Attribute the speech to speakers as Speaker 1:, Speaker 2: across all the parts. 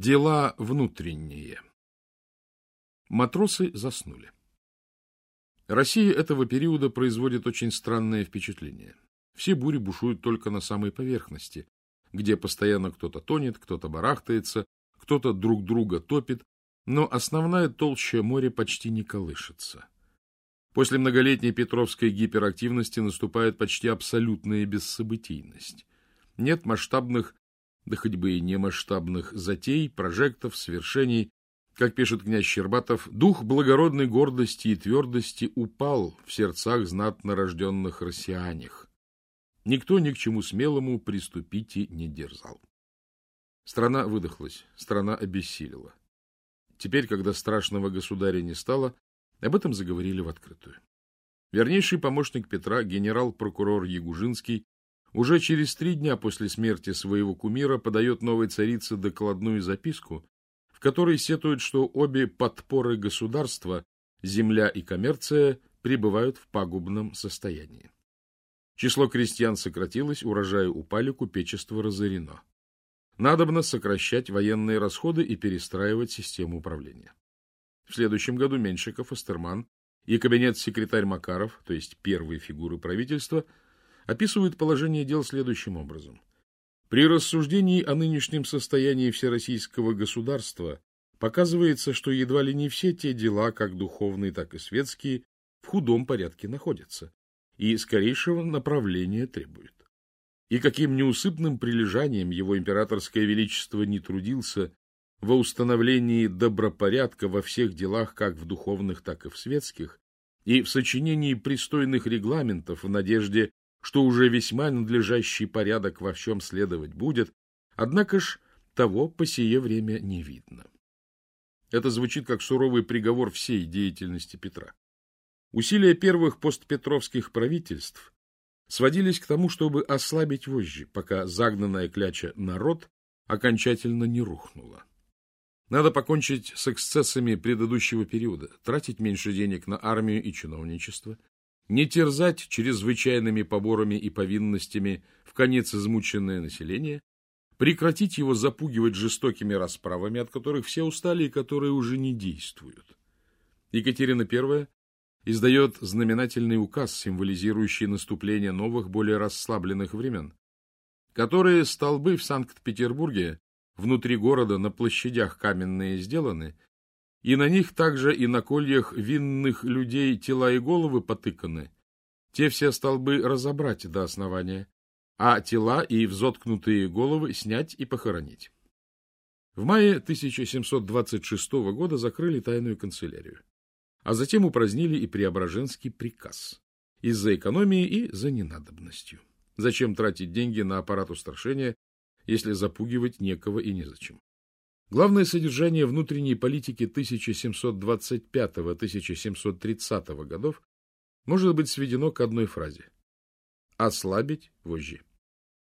Speaker 1: Дела внутренние. Матросы заснули. Россия этого периода производит очень странное впечатление. Все бури бушуют только на самой поверхности, где постоянно кто-то тонет, кто-то барахтается, кто-то друг друга топит, но основная толща моря почти не колышется. После многолетней петровской гиперактивности наступает почти абсолютная бессобытийность. Нет масштабных да хоть бы и немасштабных затей, прожектов, свершений, как пишет князь Щербатов, дух благородной гордости и твердости упал в сердцах знатно рожденных россиянях. Никто ни к чему смелому приступить и не дерзал. Страна выдохлась, страна обессилила. Теперь, когда страшного государя не стало, об этом заговорили в открытую. Вернейший помощник Петра, генерал-прокурор Ягужинский, уже через три дня после смерти своего кумира подает новой царице докладную записку, в которой сетует, что обе подпоры государства, земля и коммерция, пребывают в пагубном состоянии. Число крестьян сократилось, урожаи упали, купечество разорено. Надобно сокращать военные расходы и перестраивать систему управления. В следующем году Меньшиков, Астерман и кабинет-секретарь Макаров, то есть первые фигуры правительства, описывают положение дел следующим образом. При рассуждении о нынешнем состоянии всероссийского государства показывается, что едва ли не все те дела, как духовные, так и светские, в худом порядке находятся и скорейшего направления требуют. И каким неусыпным прилежанием его императорское величество не трудился во установлении добропорядка во всех делах, как в духовных, так и в светских, и в сочинении пристойных регламентов в надежде что уже весьма надлежащий порядок во всем следовать будет, однако ж того по сие время не видно. Это звучит как суровый приговор всей деятельности Петра. Усилия первых постпетровских правительств сводились к тому, чтобы ослабить вожжи, пока загнанная кляча народ окончательно не рухнула. Надо покончить с эксцессами предыдущего периода, тратить меньше денег на армию и чиновничество, не терзать чрезвычайными поборами и повинностями в конец измученное население, прекратить его запугивать жестокими расправами, от которых все устали и которые уже не действуют. Екатерина I издает знаменательный указ, символизирующий наступление новых, более расслабленных времен, которые столбы в Санкт-Петербурге внутри города на площадях каменные сделаны, и на них также и на кольях винных людей тела и головы потыканы. Те все столбы разобрать до основания, а тела и взоткнутые головы снять и похоронить. В мае 1726 года закрыли тайную канцелярию, а затем упразднили и Преображенский приказ из-за экономии и за ненадобностью. Зачем тратить деньги на аппарат устрашения, если запугивать некого и незачем? Главное содержание внутренней политики 1725-1730 годов может быть сведено к одной фразе – ослабить вожжи.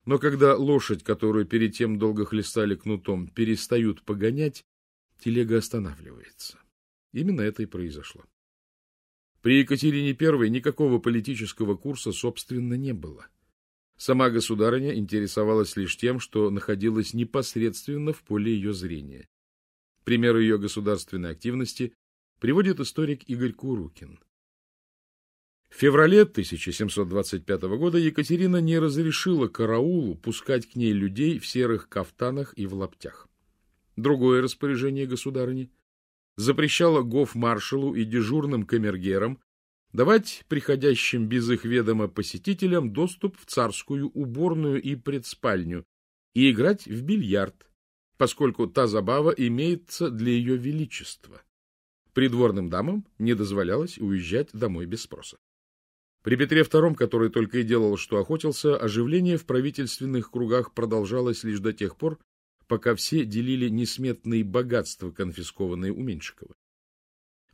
Speaker 1: Но когда лошадь, которую перед тем долго хлестали кнутом, перестают погонять, телега останавливается. Именно это и произошло. При Екатерине I никакого политического курса, собственно, не было. Сама государыня интересовалась лишь тем, что находилась непосредственно в поле ее зрения. Пример ее государственной активности приводит историк Игорь Курукин. В феврале 1725 года Екатерина не разрешила караулу пускать к ней людей в серых кафтанах и в лаптях. Другое распоряжение государыни запрещало гоф-маршалу и дежурным камергерам давать приходящим без их ведома посетителям доступ в царскую уборную и предспальню и играть в бильярд, поскольку та забава имеется для ее величества. Придворным дамам не дозволялось уезжать домой без спроса. При Петре II, который только и делал, что охотился, оживление в правительственных кругах продолжалось лишь до тех пор, пока все делили несметные богатства, конфискованные у Меньшикова.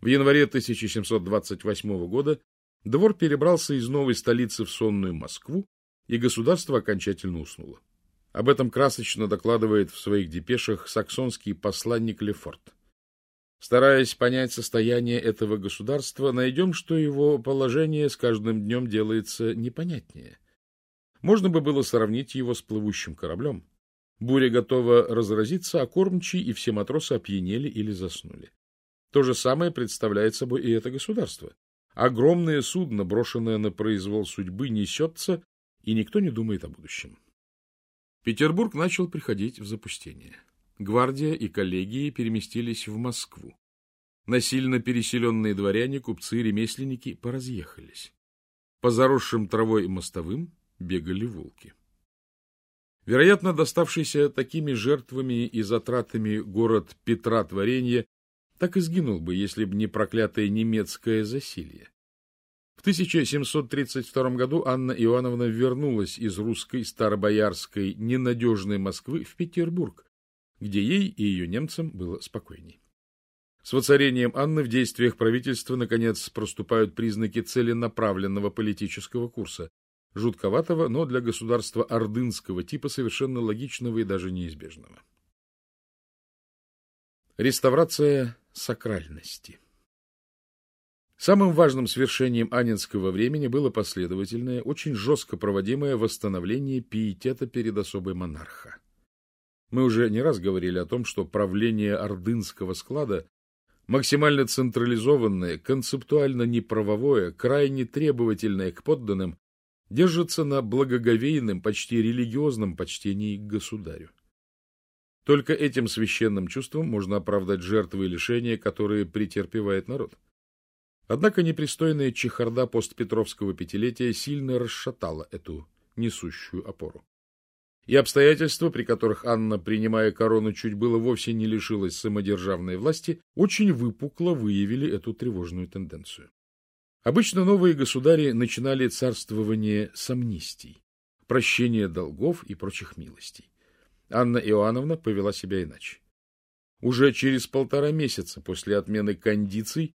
Speaker 1: В январе 1728 года двор перебрался из новой столицы в сонную Москву, и государство окончательно уснуло. Об этом красочно докладывает в своих депешах саксонский посланник Лефорт. Стараясь понять состояние этого государства, найдем, что его положение с каждым днем делается непонятнее. Можно бы было сравнить его с плывущим кораблем. Буря готова разразиться, а кормчий и все матросы опьянели или заснули. То же самое представляет собой и это государство. Огромное судно, брошенное на произвол судьбы, несется, и никто не думает о будущем. Петербург начал приходить в запустение. Гвардия и коллегии переместились в Москву. Насильно переселенные дворяне, купцы, ремесленники поразъехались. По заросшим травой и мостовым бегали волки. Вероятно, доставшийся такими жертвами и затратами город Петра Творенья так и сгинул бы, если бы не проклятое немецкое засилье. В 1732 году Анна Иоанновна вернулась из русской старобоярской ненадежной Москвы в Петербург, где ей и ее немцам было спокойней. С воцарением Анны в действиях правительства, наконец, проступают признаки целенаправленного политического курса, жутковатого, но для государства ордынского типа совершенно логичного и даже неизбежного. Реставрация сакральности Самым важным свершением Анинского времени было последовательное, очень жестко проводимое восстановление пиетета перед особой монарха. Мы уже не раз говорили о том, что правление ордынского склада максимально централизованное, концептуально неправовое, крайне требовательное к подданным, держится на благоговейном, почти религиозном почтении к государю. Только этим священным чувством можно оправдать жертвы и лишения, которые претерпевает народ. Однако непристойная чехарда постпетровского пятилетия сильно расшатала эту несущую опору. И обстоятельства, при которых Анна, принимая корону, чуть было вовсе не лишилась самодержавной власти, очень выпукло выявили эту тревожную тенденцию. Обычно новые государи начинали царствование с амнистий, прощения долгов и прочих милостей. Анна Иоанновна повела себя иначе. Уже через полтора месяца после отмены кондиций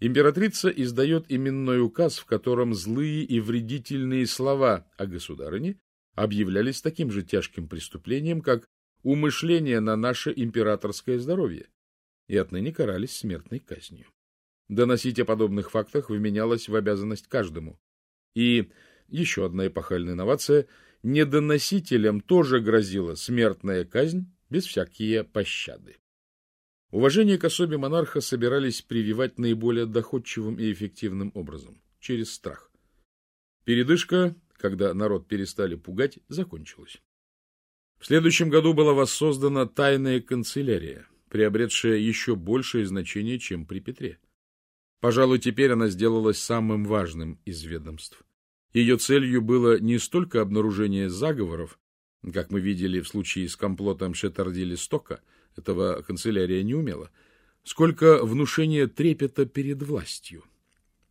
Speaker 1: императрица издает именной указ, в котором злые и вредительные слова о государыне объявлялись таким же тяжким преступлением, как умышление на наше императорское здоровье, и отныне карались смертной казнью. Доносить о подобных фактах вменялось в обязанность каждому. И еще одна эпохальная инновация – недоносителям тоже грозила смертная казнь без всякие пощады. Уважение к особе монарха собирались прививать наиболее доходчивым и эффективным образом – через страх. Передышка когда народ перестали пугать, закончилась. В следующем году была воссоздана тайная канцелярия, приобретшая еще большее значение, чем при Петре. Пожалуй, теперь она сделалась самым важным из ведомств. Ее целью было не столько обнаружение заговоров, как мы видели в случае с комплотом Шетарди-Листока, этого канцелярия не умела, сколько внушение трепета перед властью.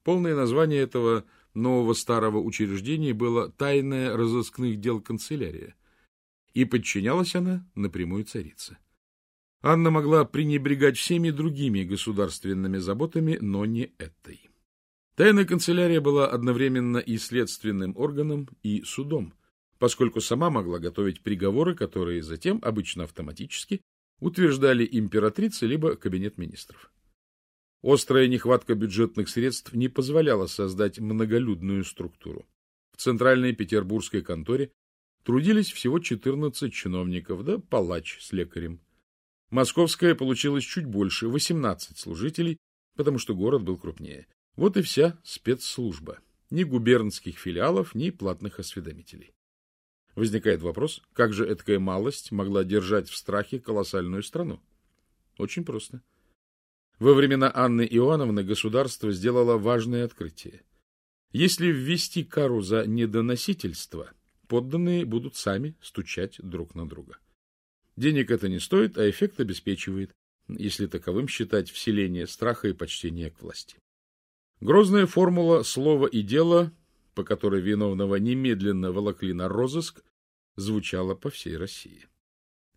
Speaker 1: Полное название этого нового старого учреждения было тайная разыскных дел канцелярия, и подчинялась она напрямую царице. Анна могла пренебрегать всеми другими государственными заботами, но не этой. Тайная канцелярия была одновременно и следственным органом, и судом, поскольку сама могла готовить приговоры, которые затем, обычно автоматически, утверждали императрица либо кабинет министров. Острая нехватка бюджетных средств не позволяла создать многолюдную структуру. В центральной петербургской конторе трудились всего 14 чиновников, да палач с лекарем. Московская получилась чуть больше, 18 служителей, потому что город был крупнее. Вот и вся спецслужба. Ни губернских филиалов, ни платных осведомителей. Возникает вопрос, как же эткая малость могла держать в страхе колоссальную страну? Очень просто. Во времена Анны Иоанновны государство сделало важное открытие. Если ввести кару за недоносительство, подданные будут сами стучать друг на друга. Денег это не стоит, а эффект обеспечивает, если таковым считать вселение страха и почтения к власти. Грозная формула «слово и дело», по которой виновного немедленно волокли на розыск, звучала по всей России.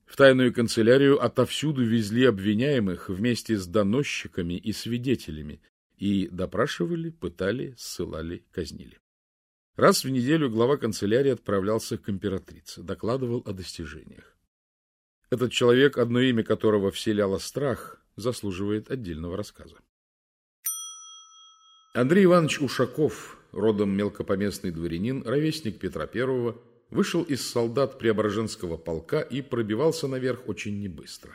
Speaker 1: В тайную канцелярию отовсюду везли обвиняемых вместе с доносчиками и свидетелями и допрашивали, пытали, ссылали, казнили. Раз в неделю глава канцелярии отправлялся к императрице, докладывал о достижениях. Этот человек, одно имя которого вселяло страх, заслуживает отдельного рассказа. Андрей Иванович Ушаков, родом мелкопоместный дворянин, ровесник Петра I, вышел из солдат Преображенского полка и пробивался наверх очень небыстро.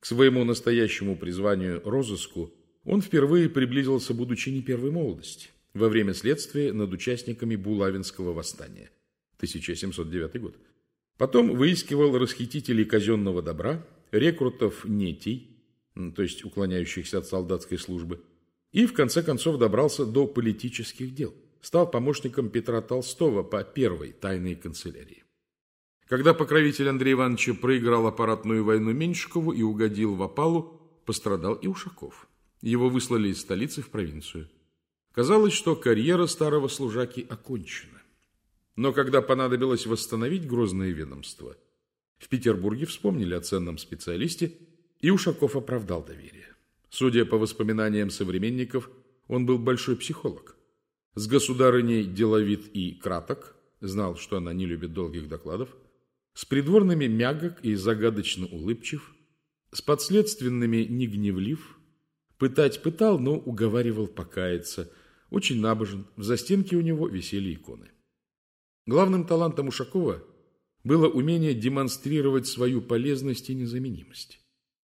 Speaker 1: К своему настоящему призванию розыску он впервые приблизился, будучи не первой молодости, во время следствия над участниками Булавинского восстания, 1709 год. Потом выискивал расхитителей казенного добра, рекрутов нетей, то есть уклоняющихся от солдатской службы, и в конце концов добрался до политических дел. Стал помощником Петра Толстого по первой тайной канцелярии. Когда покровитель Андрея Ивановича проиграл аппаратную войну Меньшикову и угодил в опалу, пострадал и Ушаков. Его выслали из столицы в провинцию. Казалось, что карьера старого служаки окончена. Но когда понадобилось восстановить грозное ведомство, в Петербурге вспомнили о ценном специалисте, и Ушаков оправдал доверие. Судя по воспоминаниям современников, он был большой психолог. С государыней деловит и краток, знал, что она не любит долгих докладов, с придворными мягок и загадочно улыбчив, с подследственными не гневлив, пытать пытал, но уговаривал покаяться, очень набожен, в застенке у него висели иконы. Главным талантом Ушакова было умение демонстрировать свою полезность и незаменимость.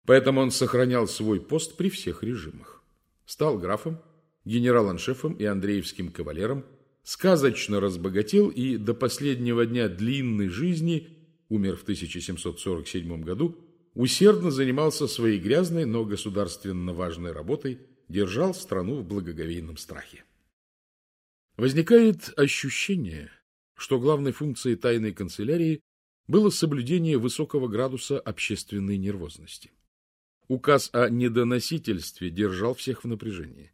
Speaker 1: Поэтому он сохранял свой пост при всех режимах. Стал графом, генерал-аншефом и андреевским кавалером, сказочно разбогател и до последнего дня длинной жизни, умер в 1747 году, усердно занимался своей грязной, но государственно важной работой, держал страну в благоговейном страхе. Возникает ощущение, что главной функцией тайной канцелярии было соблюдение высокого градуса общественной нервозности. Указ о недоносительстве держал всех в напряжении.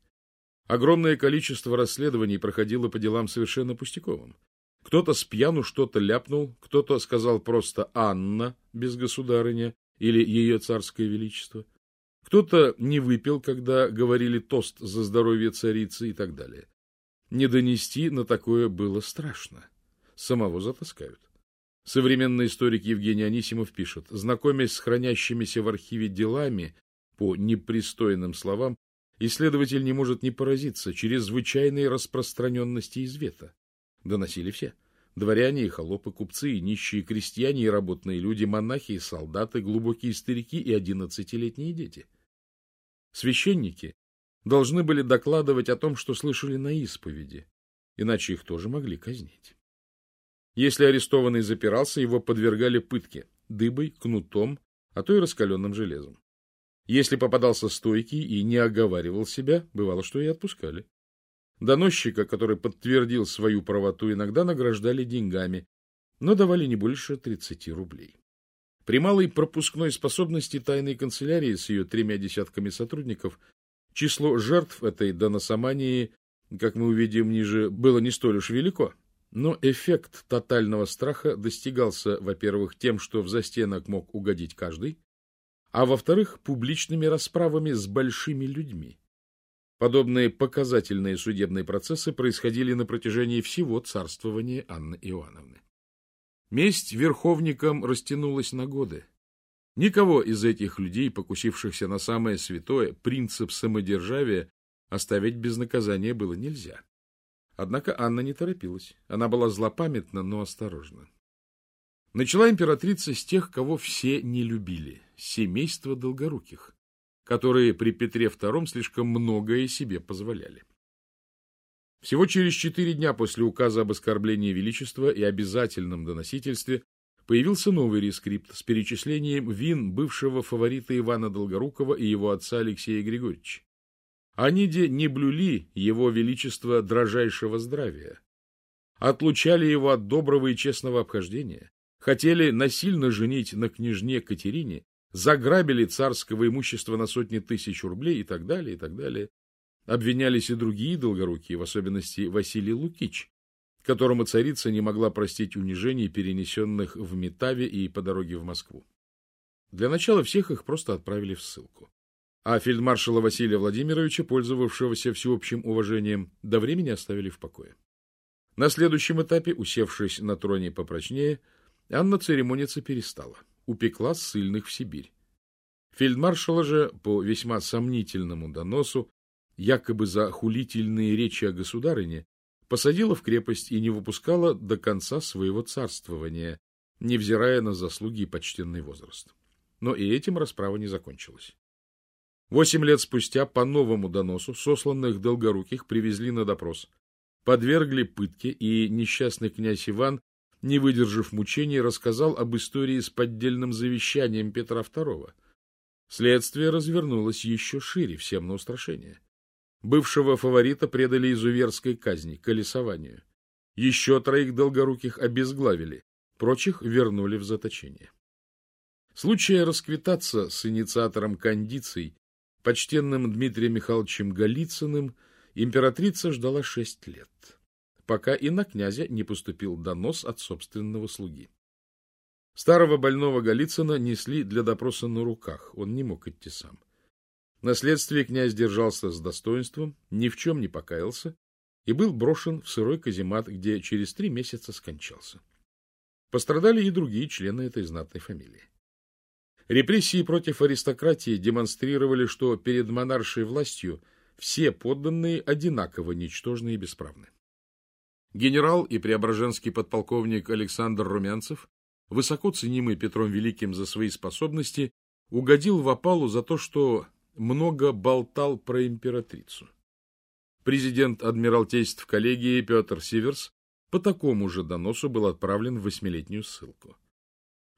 Speaker 1: Огромное количество расследований проходило по делам совершенно пустяковым. Кто-то с пьяну что-то ляпнул, кто-то сказал просто «Анна» без государыня или «Ее царское величество», кто-то не выпил, когда говорили тост за здоровье царицы и так далее. Не донести на такое было страшно самого затаскают. Современный историк Евгений Анисимов пишет, знакомясь с хранящимися в архиве делами по непристойным словам, исследователь не может не поразиться чрезвычайной распространенности извета. Доносили все. Дворяне и холопы, купцы и нищие, крестьяне и работные люди, монахи и солдаты, глубокие старики и одиннадцатилетние дети. Священники должны были докладывать о том, что слышали на исповеди, иначе их тоже могли казнить. Если арестованный запирался, его подвергали пытке дыбой, кнутом, а то и раскаленным железом. Если попадался стойкий и не оговаривал себя, бывало, что и отпускали. Доносчика, который подтвердил свою правоту, иногда награждали деньгами, но давали не больше 30 рублей. При малой пропускной способности тайной канцелярии с ее тремя десятками сотрудников число жертв этой доносомании, как мы увидим ниже, было не столь уж велико. Но эффект тотального страха достигался, во-первых, тем, что в застенок мог угодить каждый, а во-вторых, публичными расправами с большими людьми. Подобные показательные судебные процессы происходили на протяжении всего царствования Анны Иоанновны. Месть верховникам растянулась на годы. Никого из этих людей, покусившихся на самое святое, принцип самодержавия, оставить без наказания было нельзя. Однако Анна не торопилась. Она была злопамятна, но осторожна. Начала императрица с тех, кого все не любили – семейства Долгоруких, которые при Петре II слишком многое себе позволяли. Всего через четыре дня после указа об оскорблении Величества и обязательном доносительстве появился новый рескрипт с перечислением вин бывшего фаворита Ивана Долгорукова и его отца Алексея Григорьевича. Они де не блюли его величество дрожайшего здравия, отлучали его от доброго и честного обхождения, хотели насильно женить на княжне Катерине, заграбили царского имущества на сотни тысяч рублей и так далее, и так далее. Обвинялись и другие долгорукие, в особенности Василий Лукич, которому царица не могла простить унижений, перенесенных в Метаве и по дороге в Москву. Для начала всех их просто отправили в ссылку а фельдмаршала Василия Владимировича, пользовавшегося всеобщим уважением, до времени оставили в покое. На следующем этапе, усевшись на троне попрочнее, Анна церемониться перестала, упекла ссыльных в Сибирь. Фельдмаршала же, по весьма сомнительному доносу, якобы за хулительные речи о государыне, посадила в крепость и не выпускала до конца своего царствования, невзирая на заслуги и почтенный возраст. Но и этим расправа не закончилась. Восемь лет спустя по новому доносу сосланных долгоруких привезли на допрос, подвергли пытке, и несчастный князь Иван, не выдержав мучений, рассказал об истории с поддельным завещанием Петра II. Следствие развернулось еще шире, всем на устрашение. Бывшего фаворита предали изуверской казни, колесованию. Еще троих долгоруких обезглавили, прочих вернули в заточение. Случая расквитаться с инициатором кондиций, почтенным Дмитрием Михайловичем Голицыным, императрица ждала шесть лет, пока и на князя не поступил донос от собственного слуги. Старого больного Голицына несли для допроса на руках, он не мог идти сам. На следствии князь держался с достоинством, ни в чем не покаялся и был брошен в сырой каземат, где через три месяца скончался. Пострадали и другие члены этой знатной фамилии. Репрессии против аристократии демонстрировали, что перед монаршей властью все подданные одинаково ничтожны и бесправны. Генерал и преображенский подполковник Александр Румянцев, высоко ценимый Петром Великим за свои способности, угодил в опалу за то, что много болтал про императрицу. Президент Адмиралтейств коллегии Петр Сиверс по такому же доносу был отправлен в восьмилетнюю ссылку.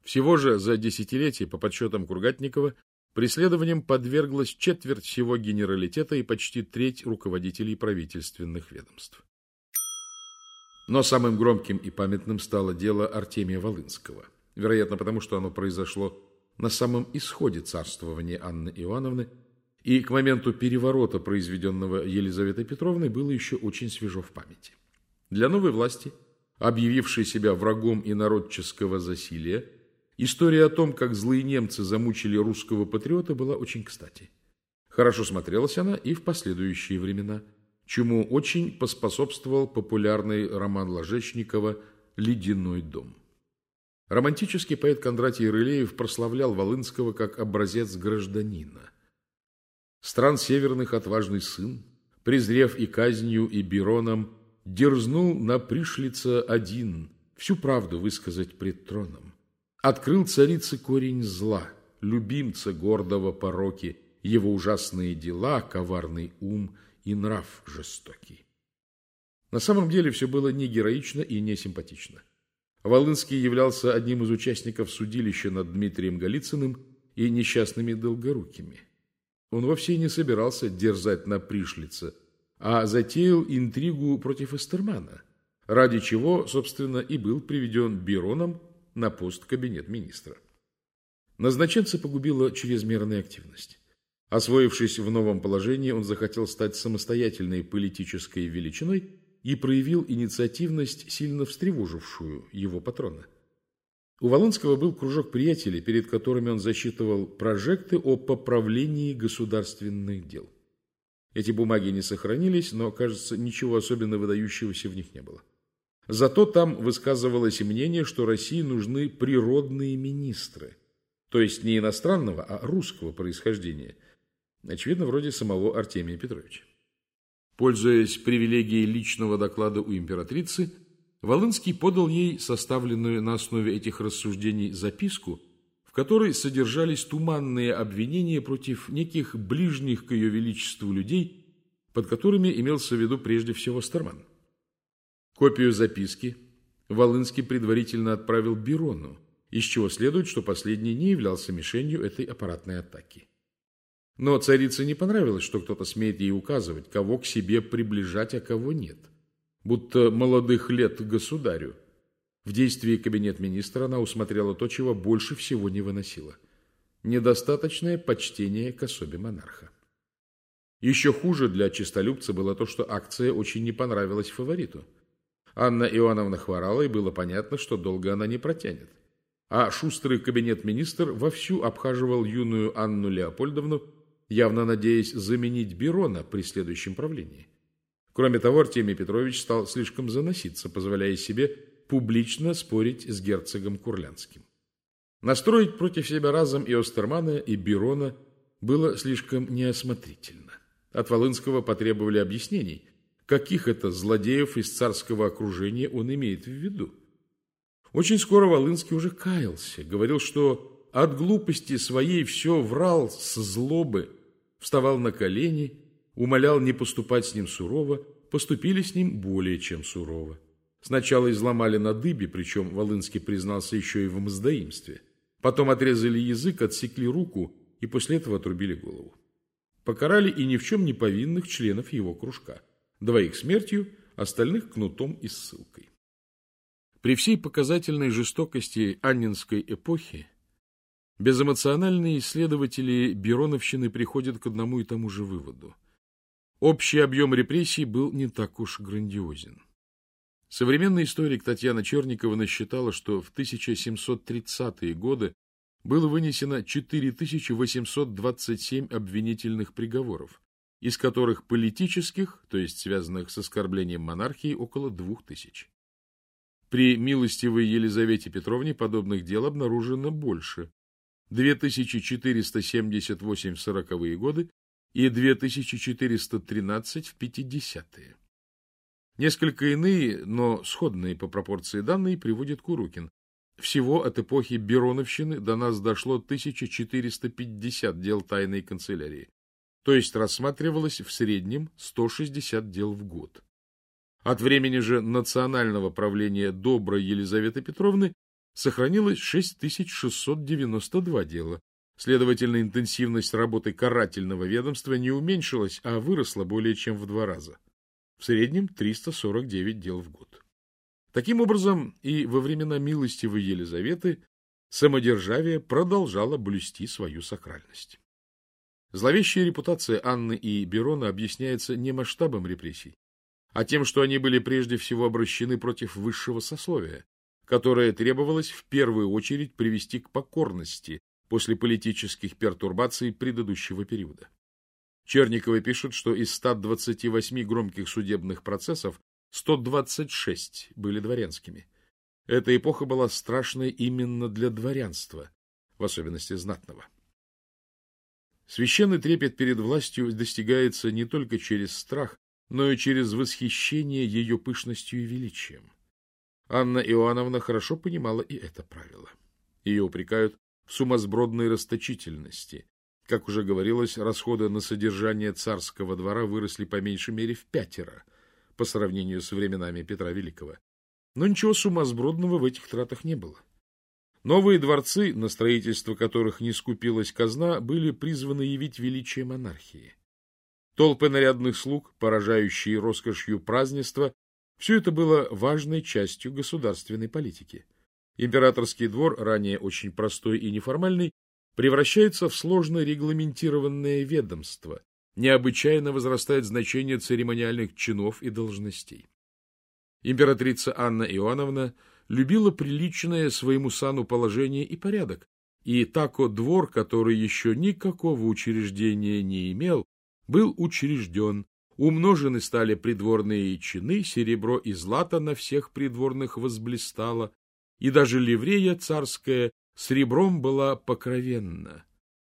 Speaker 1: Всего же за десятилетие, по подсчетам Кургатникова, преследованием подверглась четверть всего генералитета и почти треть руководителей правительственных ведомств. Но самым громким и памятным стало дело Артемия Волынского. Вероятно, потому что оно произошло на самом исходе царствования Анны Иоанновны, и к моменту переворота, произведенного Елизаветой Петровной, было еще очень свежо в памяти. Для новой власти, объявившей себя врагом инородческого засилия, история о том, как злые немцы замучили русского патриота, была очень кстати. Хорошо смотрелась она и в последующие времена, чему очень поспособствовал популярный роман Ложечникова «Ледяной дом». Романтический поэт Кондратий Рылеев прославлял Волынского как образец гражданина. Стран северных отважный сын, презрев и казнью, и Бироном, дерзнул на пришлица один всю правду высказать пред троном. Открыл царице корень зла, любимца гордого пороки, его ужасные дела, коварный ум и нрав жестокий. На самом деле все было не героично и не симпатично. Волынский являлся одним из участников судилища над Дмитрием Голицыным и несчастными Долгорукими. Он вовсе не собирался дерзать на пришлице, а затеял интригу против Эстермана, ради чего, собственно, и был приведен Бироном на пост кабинет министра. Назначенца погубила чрезмерная активность. Освоившись в новом положении, он захотел стать самостоятельной политической величиной и проявил инициативность, сильно встревожившую его патрона. У Волонского был кружок приятелей, перед которыми он засчитывал прожекты о поправлении государственных дел. Эти бумаги не сохранились, но, кажется, ничего особенно выдающегося в них не было. Зато там высказывалось мнение, что России нужны природные министры, то есть не иностранного, а русского происхождения, очевидно, вроде самого Артемия Петровича. Пользуясь привилегией личного доклада у императрицы, Волынский подал ей составленную на основе этих рассуждений записку, в которой содержались туманные обвинения против неких ближних к ее величеству людей, под которыми имелся в виду прежде всего Стерман. Копию записки Волынский предварительно отправил Бирону, из чего следует, что последний не являлся мишенью этой аппаратной атаки. Но царице не понравилось, что кто-то смеет ей указывать, кого к себе приближать, а кого нет. Будто молодых лет государю, в действии кабинет министра она усмотрела то, чего больше всего не выносила. Недостаточное почтение к особе монарха. Еще хуже для чистолюбца было то, что акция очень не понравилась фавориту. Анна Иоанновна хворала, и было понятно, что долго она не протянет. А шустрый кабинет-министр вовсю обхаживал юную Анну Леопольдовну, явно надеясь заменить Берона при следующем правлении. Кроме того, Артемий Петрович стал слишком заноситься, позволяя себе публично спорить с герцогом Курлянским. Настроить против себя разом и Остермана, и Бирона было слишком неосмотрительно. От Волынского потребовали объяснений, каких это злодеев из царского окружения он имеет в виду. Очень скоро Волынский уже каялся, говорил, что от глупости своей все врал с злобы, вставал на колени, умолял не поступать с ним сурово, поступили с ним более чем сурово. Сначала изломали на дыбе, причем Волынский признался еще и в мздоимстве. Потом отрезали язык, отсекли руку и после этого отрубили голову. Покарали и ни в чем не повинных членов его кружка. Двоих смертью, остальных кнутом и ссылкой. При всей показательной жестокости Аннинской эпохи безэмоциональные исследователи Бероновщины приходят к одному и тому же выводу. Общий объем репрессий был не так уж грандиозен. Современный историк Татьяна Черникова насчитала, что в 1730-е годы было вынесено 4827 обвинительных приговоров, из которых политических, то есть связанных с оскорблением монархии, около 2000. При милостивой Елизавете Петровне подобных дел обнаружено больше. 2478 в 40-е годы и 2413 в 50-е. Несколько иные, но сходные по пропорции данные приводит Курукин. Всего от эпохи Бероновщины до нас дошло 1450 дел тайной канцелярии, то есть рассматривалось в среднем 160 дел в год. От времени же национального правления доброй Елизаветы Петровны сохранилось 6692 дела. Следовательно, интенсивность работы карательного ведомства не уменьшилась, а выросла более чем в два раза. В среднем 349 дел в год. Таким образом, и во времена милостивой Елизаветы самодержавие продолжало блюсти свою сакральность. Зловещая репутация Анны и Берона объясняется не масштабом репрессий, а тем, что они были прежде всего обращены против высшего сословия, которое требовалось в первую очередь привести к покорности после политических пертурбаций предыдущего периода. Черникова пишет, что из 128 громких судебных процессов 126 были дворянскими. Эта эпоха была страшной именно для дворянства, в особенности знатного. Священный трепет перед властью достигается не только через страх, но и через восхищение ее пышностью и величием. Анна Иоанновна хорошо понимала и это правило. Ее упрекают в сумасбродной расточительности. Как уже говорилось, расходы на содержание царского двора выросли по меньшей мере в пятеро по сравнению с временами Петра Великого. Но ничего сумасбродного в этих тратах не было. Новые дворцы, на строительство которых не скупилась казна, были призваны явить величие монархии. Толпы нарядных слуг, поражающие роскошью празднества, все это было важной частью государственной политики. Императорский двор, ранее очень простой и неформальный, превращается в сложно регламентированное ведомство, необычайно возрастает значение церемониальных чинов и должностей. Императрица Анна Иоанновна любила приличное своему сану положение и порядок, и тако двор, который еще никакого учреждения не имел, был учрежден, умножены стали придворные чины, серебро и злато на всех придворных возблистало, и даже ливрея царская с ребром была покровенна.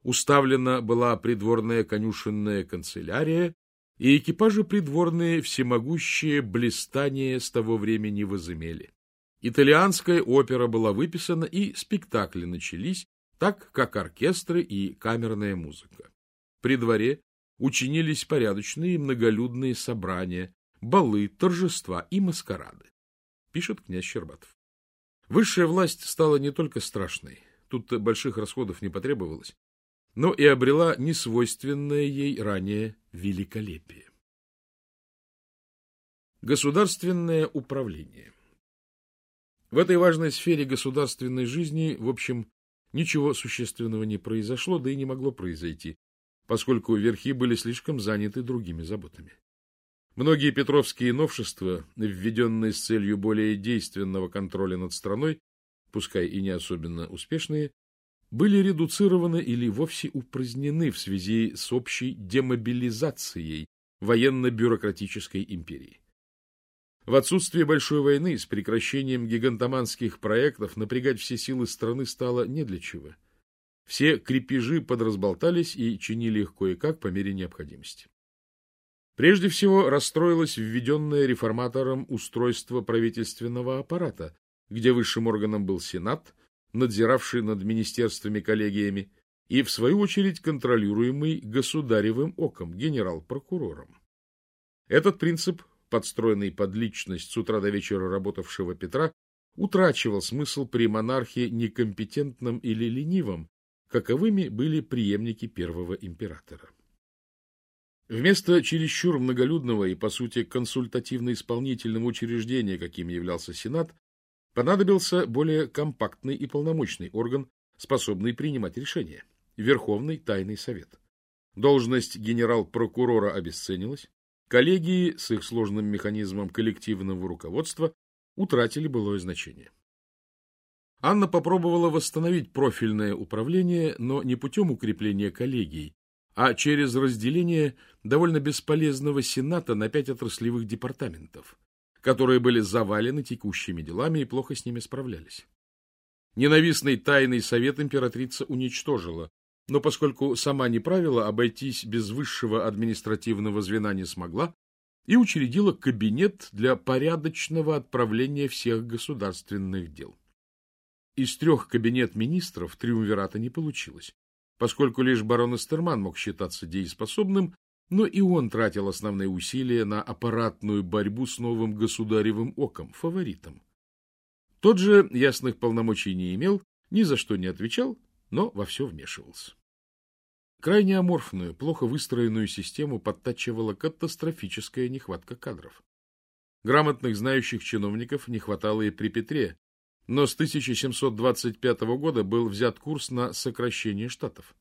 Speaker 1: Уставлена была придворная конюшенная канцелярия, и экипажи придворные всемогущие блистание с того времени возымели. Итальянская опера была выписана, и спектакли начались, так как оркестры и камерная музыка. При дворе учинились порядочные многолюдные собрания, балы, торжества и маскарады, пишет князь Щербатов. Высшая власть стала не только страшной, тут больших расходов не потребовалось, но и обрела несвойственное ей ранее великолепие. Государственное управление В этой важной сфере государственной жизни, в общем, ничего существенного не произошло, да и не могло произойти, поскольку верхи были слишком заняты другими заботами. Многие петровские новшества, введенные с целью более действенного контроля над страной, пускай и не особенно успешные, были редуцированы или вовсе упразднены в связи с общей демобилизацией военно-бюрократической империи. В отсутствие большой войны с прекращением гигантоманских проектов напрягать все силы страны стало не для чего. Все крепежи подразболтались и чинили их кое-как по мере необходимости. Прежде всего расстроилось введенное реформатором устройство правительственного аппарата, где высшим органом был Сенат, надзиравший над министерствами-коллегиями, и, в свою очередь, контролируемый государевым оком, генерал-прокурором. Этот принцип, подстроенный под личность с утра до вечера работавшего Петра, утрачивал смысл при монархе некомпетентном или ленивом, каковыми были преемники первого императора. Вместо чересчур многолюдного и, по сути, консультативно-исполнительного учреждения, каким являлся Сенат, понадобился более компактный и полномочный орган, способный принимать решения – Верховный Тайный Совет. Должность генерал-прокурора обесценилась, коллегии с их сложным механизмом коллективного руководства утратили былое значение. Анна попробовала восстановить профильное управление, но не путем укрепления коллегий, а через разделение довольно бесполезного Сената на пять отраслевых департаментов, которые были завалены текущими делами и плохо с ними справлялись. Ненавистный тайный совет императрица уничтожила, но поскольку сама не правила, обойтись без высшего административного звена не смогла, и учредила кабинет для порядочного отправления всех государственных дел. Из трех кабинет министров триумвирата не получилось, поскольку лишь барон Эстерман мог считаться дееспособным, но и он тратил основные усилия на аппаратную борьбу с новым государевым оком, фаворитом. Тот же ясных полномочий не имел, ни за что не отвечал, но во все вмешивался. Крайне аморфную, плохо выстроенную систему подтачивала катастрофическая нехватка кадров. Грамотных знающих чиновников не хватало и при Петре, но с 1725 года был взят курс на сокращение штатов.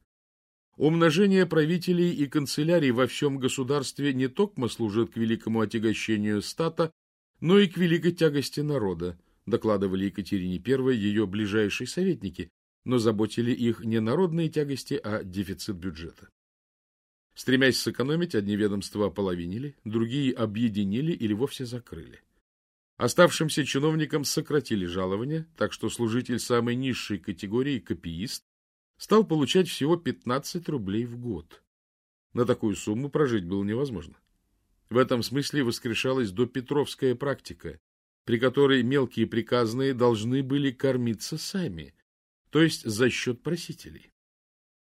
Speaker 1: Умножение правителей и канцелярий во всем государстве не только служит к великому отягощению стата, но и к великой тягости народа, докладывали Екатерине I ее ближайшие советники, но заботили их не народные тягости, а дефицит бюджета. Стремясь сэкономить, одни ведомства ополовинили, другие объединили или вовсе закрыли. Оставшимся чиновникам сократили жалования, так что служитель самой низшей категории, копиист, стал получать всего 15 рублей в год. На такую сумму прожить было невозможно. В этом смысле воскрешалась допетровская практика, при которой мелкие приказные должны были кормиться сами, то есть за счет просителей.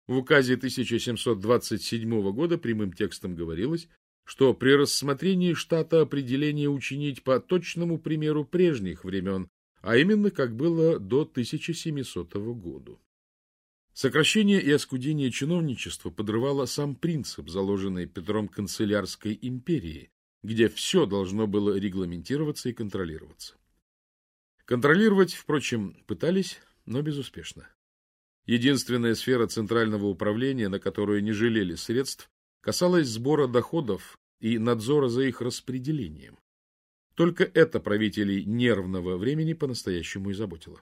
Speaker 1: В указе 1727 года прямым текстом говорилось, что при рассмотрении штата определение учинить по точному примеру прежних времен, а именно как было до 1700 года. Сокращение и оскудение чиновничества подрывало сам принцип, заложенный Петром канцелярской империи, где все должно было регламентироваться и контролироваться. Контролировать, впрочем, пытались, но безуспешно. Единственная сфера центрального управления, на которую не жалели средств, касалась сбора доходов и надзора за их распределением. Только это правителей нервного времени по-настоящему и заботило.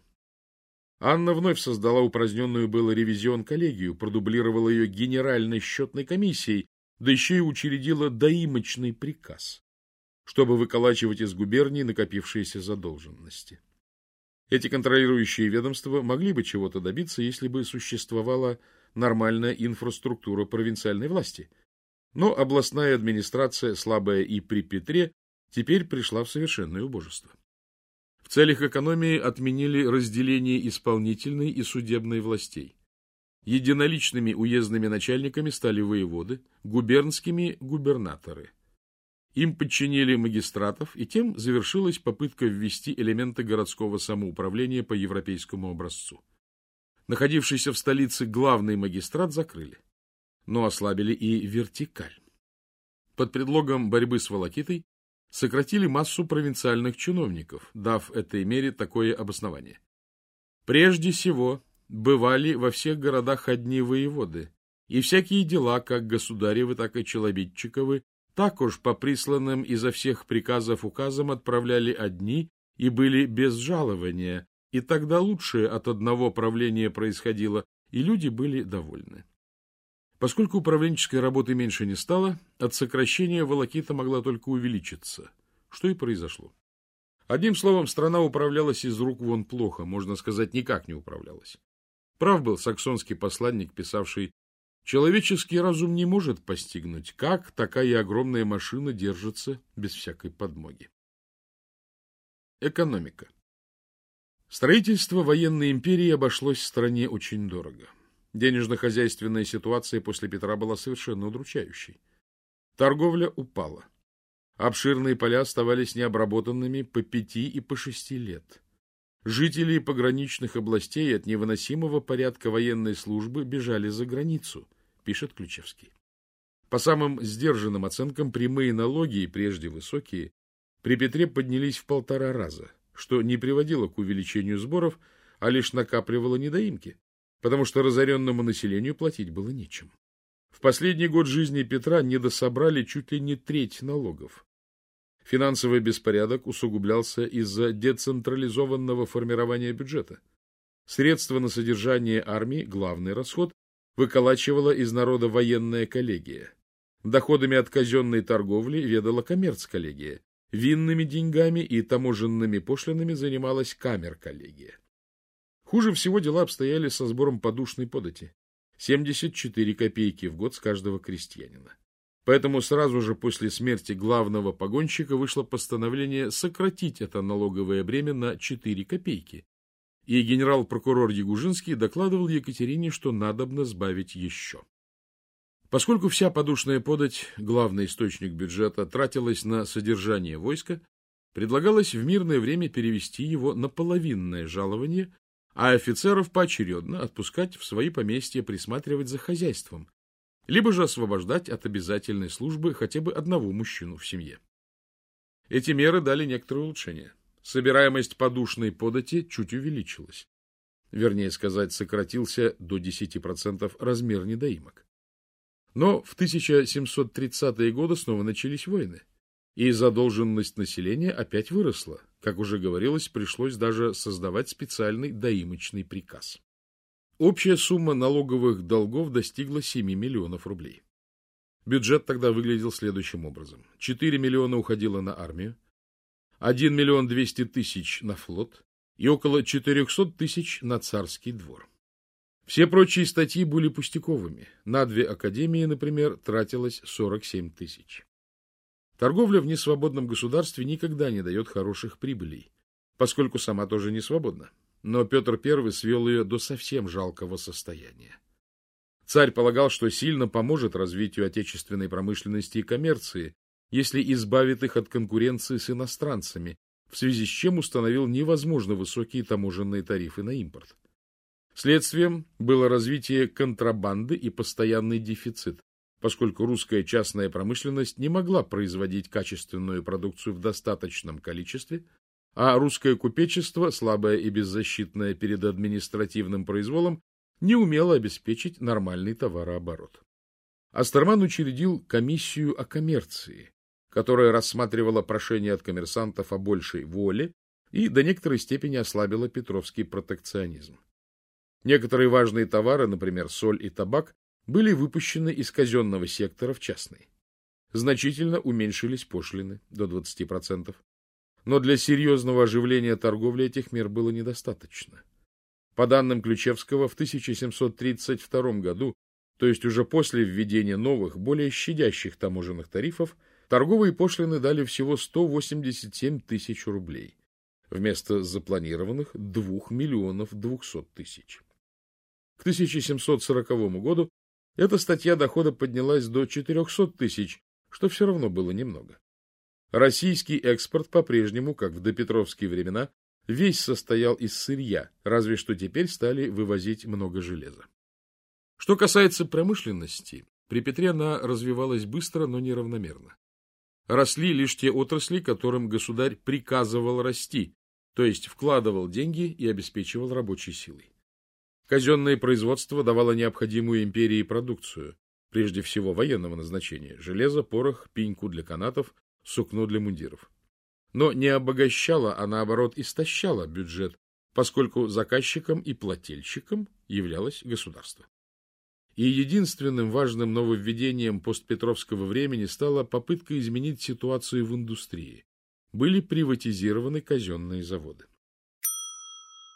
Speaker 1: Анна вновь создала упраздненную было ревизион-коллегию, продублировала ее генеральной счетной комиссией, да еще и учредила доимочный приказ, чтобы выколачивать из губернии накопившиеся задолженности. Эти контролирующие ведомства могли бы чего-то добиться, если бы существовала нормальная инфраструктура провинциальной власти. Но областная администрация, слабая и при Петре, теперь пришла в совершенное убожество. В целях экономии отменили разделение исполнительной и судебной властей. Единоличными уездными начальниками стали воеводы, губернскими – губернаторы – им подчинили магистратов, и тем завершилась попытка ввести элементы городского самоуправления по европейскому образцу. Находившийся в столице главный магистрат закрыли, но ослабили и вертикаль. Под предлогом борьбы с волокитой сократили массу провинциальных чиновников, дав этой мере такое обоснование. Прежде всего, бывали во всех городах одни воеводы, и всякие дела, как государевы, так и челобитчиковы, так уж по присланным изо всех приказов указам отправляли одни и были без жалования, и тогда лучшее от одного правления происходило, и люди были довольны. Поскольку управленческой работы меньше не стало, от сокращения волокита могла только увеличиться, что и произошло. Одним словом, страна управлялась из рук вон плохо, можно сказать, никак не управлялась. Прав был саксонский посланник, писавший Человеческий разум не может постигнуть, как такая огромная машина держится без всякой подмоги. Экономика. Строительство военной империи обошлось стране очень дорого. Денежно-хозяйственная ситуация после Петра была совершенно удручающей. Торговля упала. Обширные поля оставались необработанными по пяти и по шести лет. Жители пограничных областей от невыносимого порядка военной службы бежали за границу, пишет Ключевский. По самым сдержанным оценкам, прямые налоги, прежде высокие, при Петре поднялись в полтора раза, что не приводило к увеличению сборов, а лишь накапливало недоимки, потому что разоренному населению платить было нечем. В последний год жизни Петра недособрали чуть ли не треть налогов. Финансовый беспорядок усугублялся из-за децентрализованного формирования бюджета. Средства на содержание армии, главный расход, выколачивала из народа военная коллегия. Доходами от казенной торговли ведала коммерц-коллегия. Винными деньгами и таможенными пошлинами занималась камер-коллегия. Хуже всего дела обстояли со сбором подушной подати. 74 копейки в год с каждого крестьянина. Поэтому сразу же после смерти главного погонщика вышло постановление сократить это налоговое бремя на 4 копейки. И генерал-прокурор Ягужинский докладывал Екатерине, что надобно сбавить еще. Поскольку вся подушная подать, главный источник бюджета, тратилась на содержание войска, предлагалось в мирное время перевести его на половинное жалование, а офицеров поочередно отпускать в свои поместья присматривать за хозяйством, либо же освобождать от обязательной службы хотя бы одного мужчину в семье. Эти меры дали некоторое улучшение. Собираемость подушной подати чуть увеличилась. Вернее сказать, сократился до 10% размер недоимок. Но в 1730-е годы снова начались войны, и задолженность населения опять выросла. Как уже говорилось, пришлось даже создавать специальный доимочный приказ. Общая сумма налоговых долгов достигла 7 миллионов рублей. Бюджет тогда выглядел следующим образом. 4 миллиона уходило на армию, 1 миллион 200 тысяч на флот и около 400 тысяч на царский двор. Все прочие статьи были пустяковыми. На две академии, например, тратилось 47 тысяч. Торговля в несвободном государстве никогда не дает хороших прибылей, поскольку сама тоже не свободна но Петр I свел ее до совсем жалкого состояния. Царь полагал, что сильно поможет развитию отечественной промышленности и коммерции, если избавит их от конкуренции с иностранцами, в связи с чем установил невозможно высокие таможенные тарифы на импорт. Следствием было развитие контрабанды и постоянный дефицит, поскольку русская частная промышленность не могла производить качественную продукцию в достаточном количестве, а русское купечество, слабое и беззащитное перед административным произволом, не умело обеспечить нормальный товарооборот. Астерман учредил комиссию о коммерции, которая рассматривала прошения от коммерсантов о большей воле и до некоторой степени ослабила петровский протекционизм. Некоторые важные товары, например, соль и табак, были выпущены из казенного сектора в частный. Значительно уменьшились пошлины до 20% но для серьезного оживления торговли этих мер было недостаточно. По данным Ключевского, в 1732 году, то есть уже после введения новых, более щадящих таможенных тарифов, торговые пошлины дали всего 187 тысяч рублей, вместо запланированных 2 миллионов 200 тысяч. К 1740 году эта статья дохода поднялась до 400 тысяч, что все равно было немного. Российский экспорт по-прежнему, как в допетровские времена, весь состоял из сырья, разве что теперь стали вывозить много железа. Что касается промышленности, при Петре она развивалась быстро, но неравномерно. Росли лишь те отрасли, которым государь приказывал расти, то есть вкладывал деньги и обеспечивал рабочей силой. Казенное производство давало необходимую империи продукцию, прежде всего военного назначения – железо, порох, пеньку для канатов, сукно для мундиров. Но не обогащала, а наоборот истощала бюджет, поскольку заказчиком и плательщиком являлось государство. И единственным важным нововведением постпетровского времени стала попытка изменить ситуацию в индустрии. Были приватизированы казенные заводы.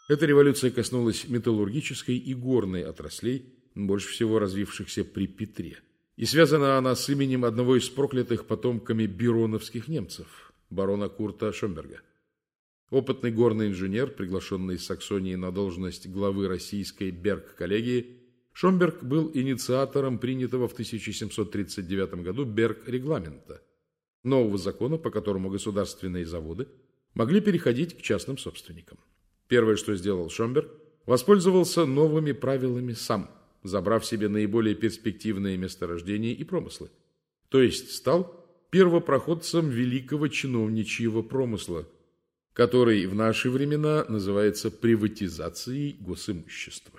Speaker 1: Эта революция коснулась металлургической и горной отраслей, больше всего развившихся при Петре. И связана она с именем одного из проклятых потомками бироновских немцев, барона Курта Шомберга. Опытный горный инженер, приглашенный из Саксонии на должность главы российской Берг-коллегии, Шомберг был инициатором принятого в 1739 году Берг-регламента, нового закона, по которому государственные заводы могли переходить к частным собственникам. Первое, что сделал Шомберг, воспользовался новыми правилами сам, забрав себе наиболее перспективные месторождения и промыслы. То есть стал первопроходцем великого чиновничьего промысла, который в наши времена называется приватизацией госимущества.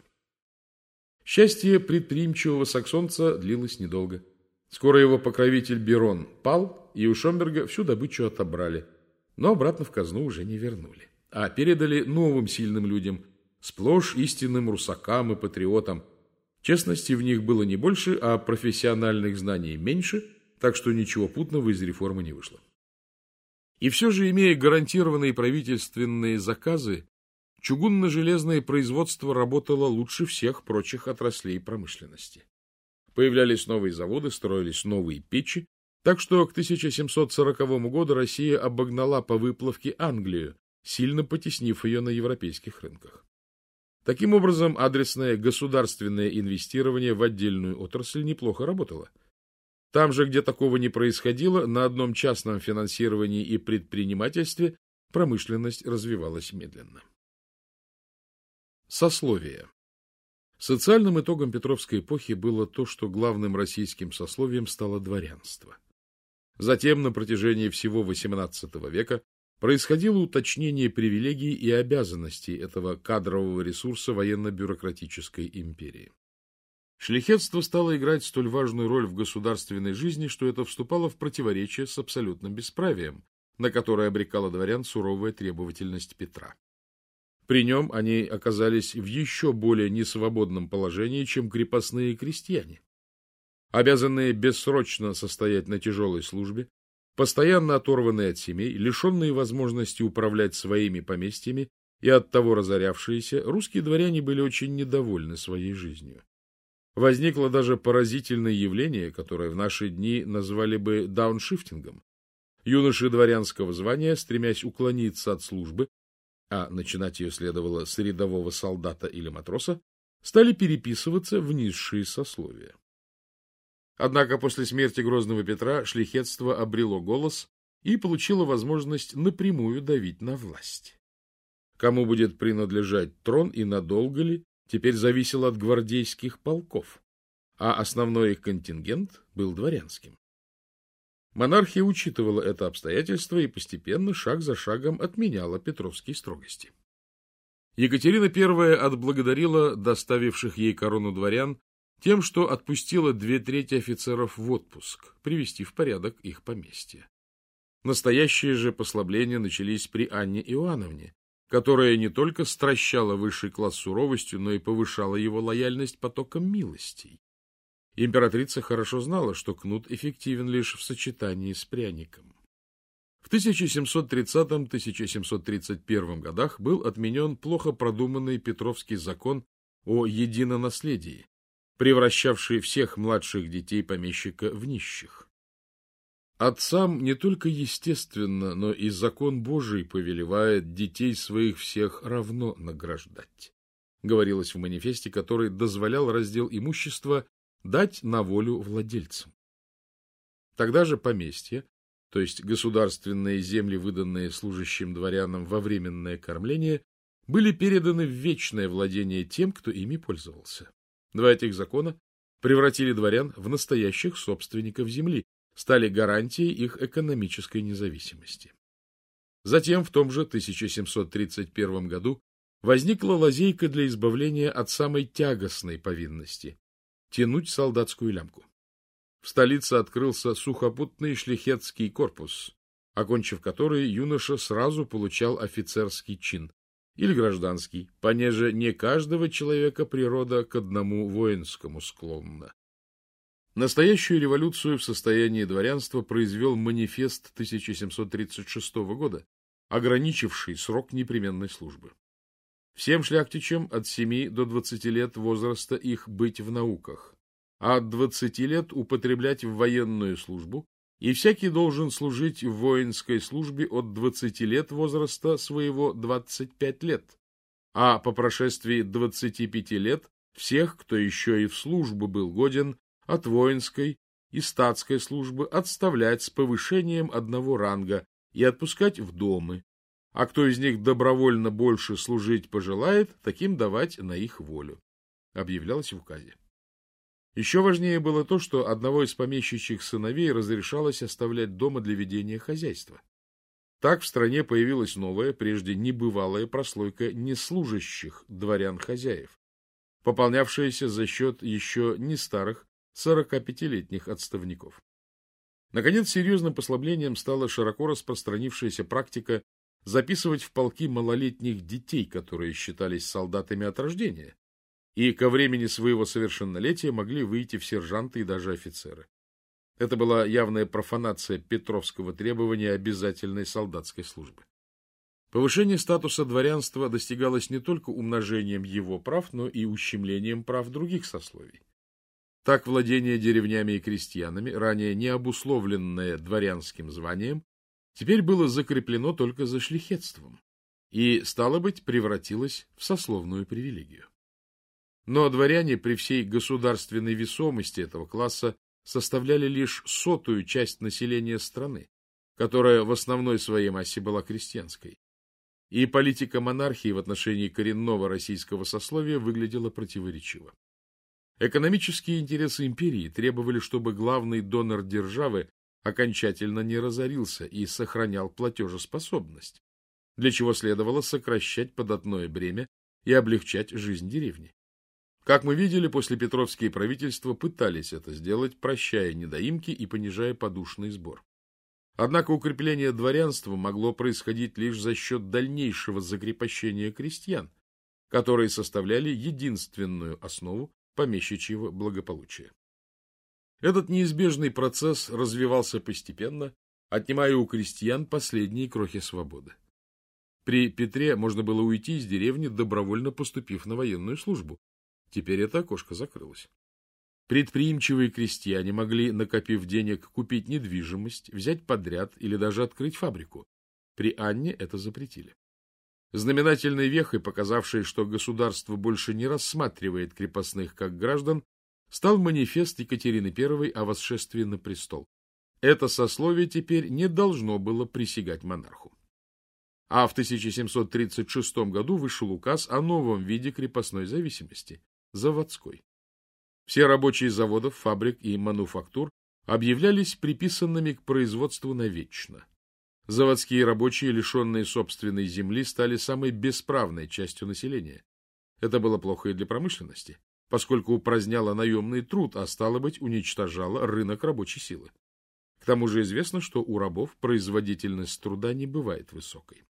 Speaker 1: Счастье предприимчивого саксонца длилось недолго. Скоро его покровитель Берон пал, и у Шомберга всю добычу отобрали, но обратно в казну уже не вернули, а передали новым сильным людям, сплошь истинным русакам и патриотам. Честности в них было не больше, а профессиональных знаний меньше, так что ничего путного из реформы не вышло. И все же, имея гарантированные правительственные заказы, чугунно-железное производство работало лучше всех прочих отраслей промышленности. Появлялись новые заводы, строились новые печи, так что к 1740 году Россия обогнала по выплавке Англию, сильно потеснив ее на европейских рынках. Таким образом, адресное государственное инвестирование в отдельную отрасль неплохо работало. Там же, где такого не происходило, на одном частном финансировании и предпринимательстве промышленность развивалась медленно. Сословие. Социальным итогом Петровской эпохи было то, что главным российским сословием стало дворянство. Затем, на протяжении всего XVIII века, происходило уточнение привилегий и обязанностей этого кадрового ресурса военно-бюрократической империи. Шляхетство стало играть столь важную роль в государственной жизни, что это вступало в противоречие с абсолютным бесправием, на которое обрекала дворян суровая требовательность Петра. При нем они оказались в еще более несвободном положении, чем крепостные крестьяне. Обязанные бессрочно состоять на тяжелой службе, постоянно оторванные от семей, лишенные возможности управлять своими поместьями и оттого разорявшиеся, русские дворяне были очень недовольны своей жизнью. Возникло даже поразительное явление, которое в наши дни назвали бы дауншифтингом. Юноши дворянского звания, стремясь уклониться от службы, а начинать ее следовало с рядового солдата или матроса, стали переписываться в низшие сословия. Однако после смерти Грозного Петра шлихетство обрело голос и получило возможность напрямую давить на власть. Кому будет принадлежать трон и надолго ли, теперь зависело от гвардейских полков, а основной их контингент был дворянским. Монархия учитывала это обстоятельство и постепенно, шаг за шагом, отменяла петровские строгости. Екатерина I отблагодарила доставивших ей корону дворян тем, что отпустила две трети офицеров в отпуск, привести в порядок их поместья. Настоящие же послабления начались при Анне Иоанновне, которая не только стращала высший класс суровостью, но и повышала его лояльность потоком милостей. Императрица хорошо знала, что кнут эффективен лишь в сочетании с пряником. В 1730-1731 годах был отменен плохо продуманный Петровский закон о единонаследии, превращавший всех младших детей помещика в нищих. Отцам не только естественно, но и закон Божий повелевает детей своих всех равно награждать, говорилось в манифесте, который дозволял раздел имущества дать на волю владельцам. Тогда же поместье, то есть государственные земли, выданные служащим дворянам во временное кормление, были переданы в вечное владение тем, кто ими пользовался. Два этих закона превратили дворян в настоящих собственников земли, стали гарантией их экономической независимости. Затем, в том же 1731 году, возникла лазейка для избавления от самой тягостной повинности тянуть солдатскую лямку. В столице открылся сухопутный шлихетский корпус, окончив который юноша сразу получал офицерский чин или гражданский, понеже не каждого человека природа к одному воинскому склонна. Настоящую революцию в состоянии дворянства произвел манифест 1736 года, ограничивший срок непременной службы. Всем шляхтичам от 7 до 20 лет возраста их быть в науках, а от 20 лет употреблять в военную службу, и всякий должен служить в воинской службе от 20 лет возраста своего 25 лет, а по прошествии 25 лет всех, кто еще и в службу был годен, от воинской и статской службы отставлять с повышением одного ранга и отпускать в домы, а кто из них добровольно больше служить пожелает, таким давать на их волю, объявлялось в указе. Еще важнее было то, что одного из помещичьих сыновей разрешалось оставлять дома для ведения хозяйства. Так в стране появилась новая, прежде небывалая прослойка неслужащих дворян-хозяев, пополнявшаяся за счет еще не старых 45-летних отставников. Наконец, серьезным послаблением стала широко распространившаяся практика записывать в полки малолетних детей, которые считались солдатами от рождения, и ко времени своего совершеннолетия могли выйти в сержанты и даже офицеры. Это была явная профанация петровского требования обязательной солдатской службы. Повышение статуса дворянства достигалось не только умножением его прав, но и ущемлением прав других сословий. Так владение деревнями и крестьянами, ранее не обусловленное дворянским званием, теперь было закреплено только за шляхетством и, стало быть, превратилось в сословную привилегию. Но дворяне при всей государственной весомости этого класса составляли лишь сотую часть населения страны, которая в основной своей массе была крестьянской. И политика монархии в отношении коренного российского сословия выглядела противоречиво. Экономические интересы империи требовали, чтобы главный донор державы окончательно не разорился и сохранял платежеспособность, для чего следовало сокращать податное бремя и облегчать жизнь деревни. Как мы видели, после Петровские правительства пытались это сделать, прощая недоимки и понижая подушный сбор. Однако укрепление дворянства могло происходить лишь за счет дальнейшего закрепощения крестьян, которые составляли единственную основу помещичьего благополучия. Этот неизбежный процесс развивался постепенно, отнимая у крестьян последние крохи свободы. При Петре можно было уйти из деревни, добровольно поступив на военную службу. Теперь это окошко закрылось. Предприимчивые крестьяне могли, накопив денег, купить недвижимость, взять подряд или даже открыть фабрику. При Анне это запретили. Знаменательной вехой, показавшей, что государство больше не рассматривает крепостных как граждан, стал манифест Екатерины I о восшествии на престол. Это сословие теперь не должно было присягать монарху. А в 1736 году вышел указ о новом виде крепостной зависимости – заводской. Все рабочие заводов, фабрик и мануфактур объявлялись приписанными к производству навечно. Заводские рабочие, лишенные собственной земли, стали самой бесправной частью населения. Это было плохо и для промышленности поскольку упраздняла наемный труд, а стало быть, уничтожала рынок рабочей силы. К тому же известно, что у рабов производительность труда не бывает высокой.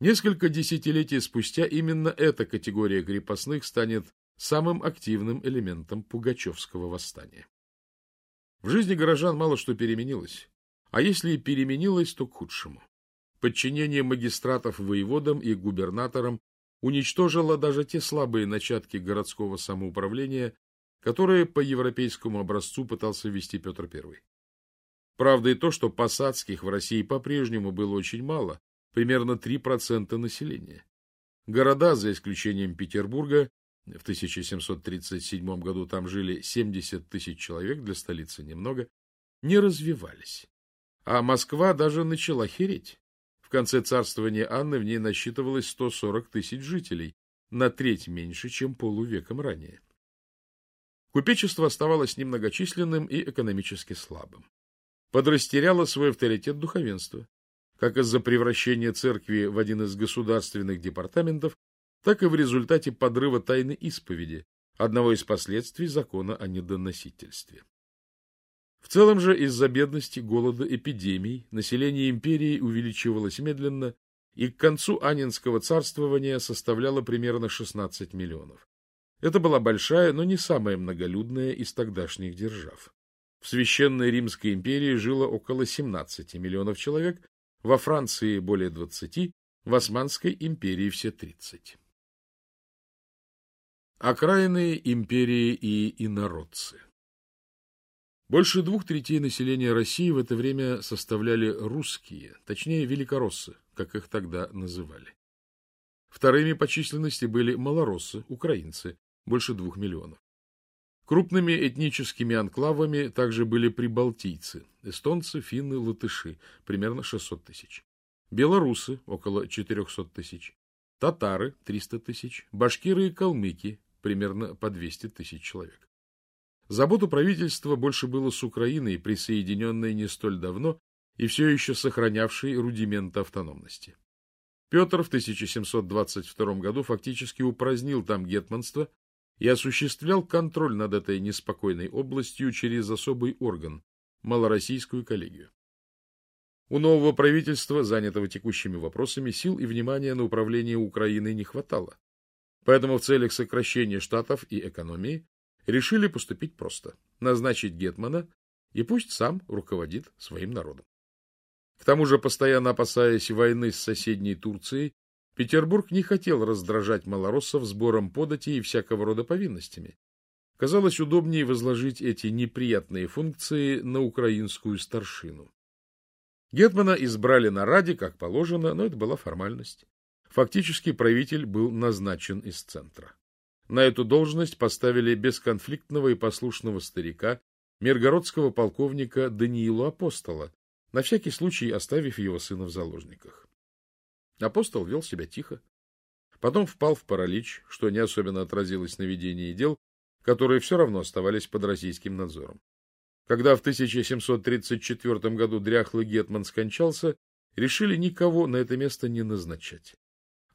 Speaker 1: Несколько десятилетий спустя именно эта категория крепостных станет самым активным элементом пугачевского восстания. В жизни горожан мало что переменилось, а если и переменилось, то к худшему. Подчинение магистратов воеводам и губернаторам уничтожила даже те слабые начатки городского самоуправления, которые по европейскому образцу пытался ввести Петр I. Правда и то, что посадских в России по-прежнему было очень мало, примерно 3% населения. Города, за исключением Петербурга, в 1737 году там жили 70 тысяч человек, для столицы немного, не развивались. А Москва даже начала хереть. В конце царствования Анны в ней насчитывалось 140 тысяч жителей, на треть меньше, чем полувеком ранее. Купечество оставалось немногочисленным и экономически слабым. Подрастеряло свой авторитет духовенства, как из-за превращения церкви в один из государственных департаментов, так и в результате подрыва тайны исповеди, одного из последствий закона о недоносительстве. В целом же из-за бедности, голода, эпидемий население империи увеличивалось медленно и к концу Анинского царствования составляло примерно 16 миллионов. Это была большая, но не самая многолюдная из тогдашних держав. В Священной Римской империи жило около 17 миллионов человек, во Франции более 20, в Османской империи все 30. Окраины империи и инородцы. Больше двух третей населения России в это время составляли русские, точнее великороссы, как их тогда называли. Вторыми по численности были малороссы, украинцы, больше двух миллионов. Крупными этническими анклавами также были прибалтийцы, эстонцы, финны, латыши, примерно 600 тысяч. Белорусы, около 400 тысяч. Татары, 300 тысяч. Башкиры и калмыки, примерно по 200 тысяч человек. Заботу правительства больше было с Украиной, присоединенной не столь давно и все еще сохранявшей рудименты автономности. Петр в 1722 году фактически упразднил там гетманство и осуществлял контроль над этой неспокойной областью через особый орган – Малороссийскую коллегию. У нового правительства, занятого текущими вопросами, сил и внимания на управление Украиной не хватало. Поэтому в целях сокращения штатов и экономии решили поступить просто – назначить Гетмана, и пусть сам руководит своим народом. К тому же, постоянно опасаясь войны с соседней Турцией, Петербург не хотел раздражать малороссов сбором подати и всякого рода повинностями. Казалось удобнее возложить эти неприятные функции на украинскую старшину. Гетмана избрали на Раде, как положено, но это была формальность. Фактически правитель был назначен из центра. На эту должность поставили бесконфликтного и послушного старика, миргородского полковника Даниилу Апостола, на всякий случай оставив его сына в заложниках. Апостол вел себя тихо. Потом впал в паралич, что не особенно отразилось на ведении дел, которые все равно оставались под российским надзором. Когда в 1734 году дряхлый Гетман скончался, решили никого на это место не назначать.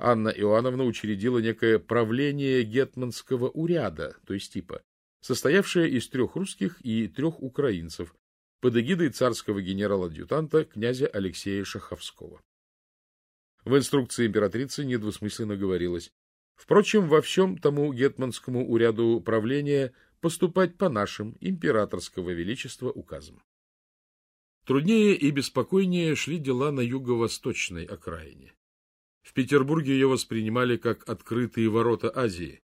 Speaker 1: Анна Иоанновна учредила некое правление гетманского уряда, то есть типа, состоявшее из трех русских и трех украинцев, под эгидой царского генерала-адъютанта князя Алексея Шаховского. В инструкции императрицы недвусмысленно говорилось, впрочем, во всем тому гетманскому уряду правления поступать по нашим императорского величества указам. Труднее и беспокойнее шли дела на юго-восточной окраине. В Петербурге ее воспринимали как открытые ворота Азии.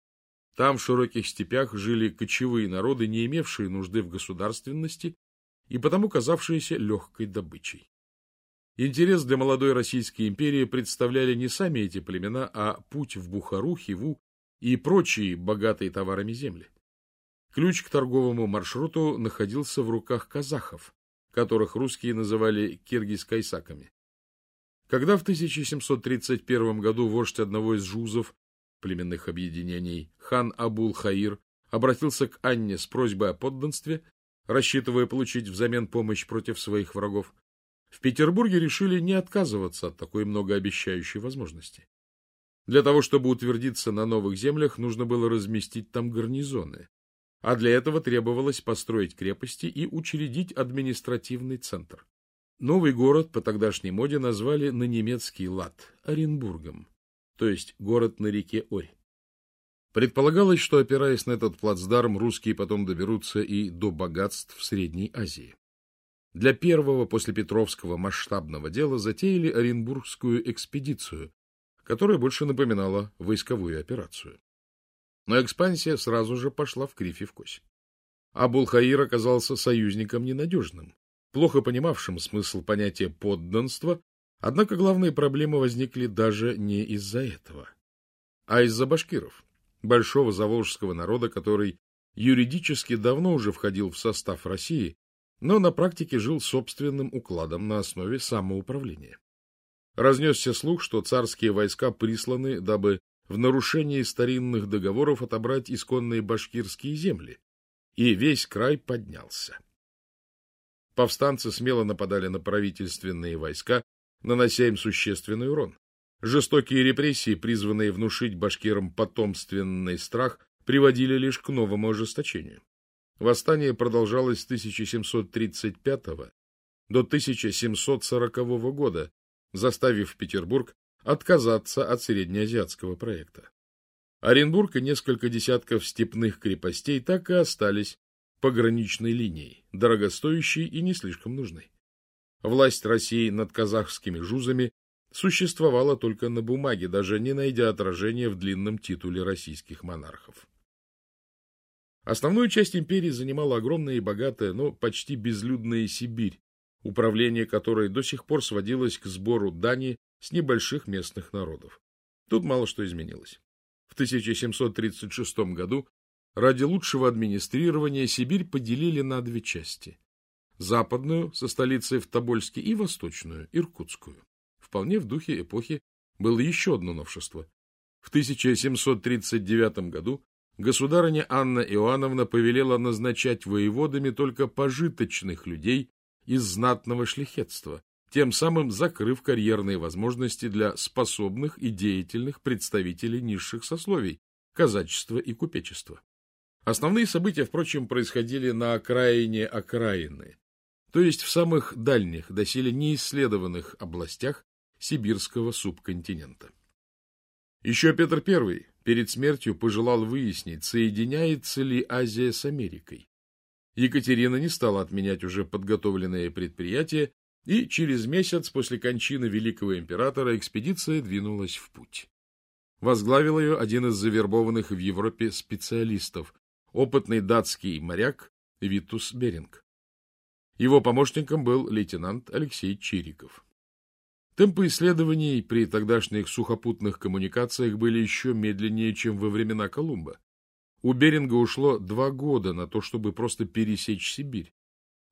Speaker 1: Там в широких степях жили кочевые народы, не имевшие нужды в государственности и потому казавшиеся легкой добычей. Интерес для молодой Российской империи представляли не сами эти племена, а путь в Бухару, Хиву и прочие богатые товарами земли. Ключ к торговому маршруту находился в руках казахов, которых русские называли киргиз-кайсаками. Когда в 1731 году вождь одного из жузов, племенных объединений, хан Абул-Хаир, обратился к Анне с просьбой о подданстве, рассчитывая получить взамен помощь против своих врагов, в Петербурге решили не отказываться от такой многообещающей возможности. Для того, чтобы утвердиться на новых землях, нужно было разместить там гарнизоны, а для этого требовалось построить крепости и учредить административный центр. Новый город по тогдашней моде назвали на немецкий лад Оренбургом, то есть город на реке Орь. Предполагалось, что, опираясь на этот плацдарм, русские потом доберутся и до богатств в Средней Азии. Для первого после Петровского масштабного дела затеяли Оренбургскую экспедицию, которая больше напоминала войсковую операцию. Но экспансия сразу же пошла в кривь и в кось. Абулхаир оказался союзником ненадежным, плохо понимавшим смысл понятия подданства, однако главные проблемы возникли даже не из-за этого, а из-за башкиров, большого заволжского народа, который юридически давно уже входил в состав России, но на практике жил собственным укладом на основе самоуправления. Разнесся слух, что царские войска присланы, дабы в нарушении старинных договоров отобрать исконные башкирские земли, и весь край поднялся. Повстанцы смело нападали на правительственные войска, нанося им существенный урон. Жестокие репрессии, призванные внушить башкирам потомственный страх, приводили лишь к новому ожесточению. Восстание продолжалось с 1735 до 1740 года, заставив Петербург отказаться от среднеазиатского проекта. Оренбург и несколько десятков степных крепостей так и остались пограничной линией, дорогостоящей и не слишком нужной. Власть России над казахскими жузами существовала только на бумаге, даже не найдя отражения в длинном титуле российских монархов. Основную часть империи занимала огромная и богатая, но почти безлюдная Сибирь, управление которой до сих пор сводилось к сбору дани с небольших местных народов. Тут мало что изменилось. В 1736 году ради лучшего администрирования Сибирь поделили на две части. Западную, со столицей в Тобольске, и восточную, Иркутскую. Вполне в духе эпохи было еще одно новшество. В 1739 году государыня Анна Иоанновна повелела назначать воеводами только пожиточных людей из знатного шляхетства, тем самым закрыв карьерные возможности для способных и деятельных представителей низших сословий, казачества и купечества. Основные события, впрочем, происходили на окраине окраины, то есть в самых дальних, доселе неисследованных областях сибирского субконтинента. Еще Петр I перед смертью пожелал выяснить, соединяется ли Азия с Америкой. Екатерина не стала отменять уже подготовленные предприятия, и через месяц после кончины великого императора экспедиция двинулась в путь. Возглавил ее один из завербованных в Европе специалистов, опытный датский моряк Витус Беринг. Его помощником был лейтенант Алексей Чириков. Темпы исследований при тогдашних сухопутных коммуникациях были еще медленнее, чем во времена Колумба. У Беринга ушло два года на то, чтобы просто пересечь Сибирь.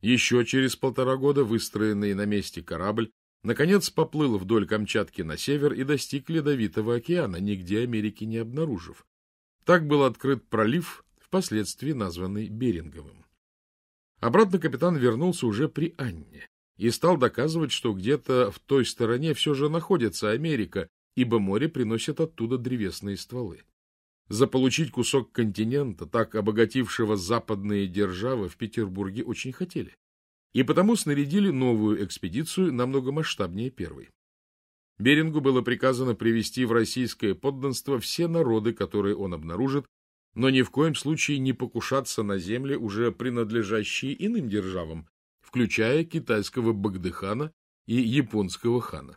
Speaker 1: Еще через полтора года выстроенный на месте корабль наконец поплыл вдоль Камчатки на север и достиг Ледовитого океана, нигде Америки не обнаружив. Так был открыт пролив, впоследствии названный Беринговым. Обратно капитан вернулся уже при Анне и стал доказывать, что где-то в той стороне все же находится Америка, ибо море приносит оттуда древесные стволы. Заполучить кусок континента, так обогатившего западные державы, в Петербурге очень хотели. И потому снарядили новую экспедицию, намного масштабнее первой. Берингу было приказано привести в российское подданство все народы, которые он обнаружит, но ни в коем случае не покушаться на земли, уже принадлежащие иным державам, включая китайского Багдыхана и японского хана.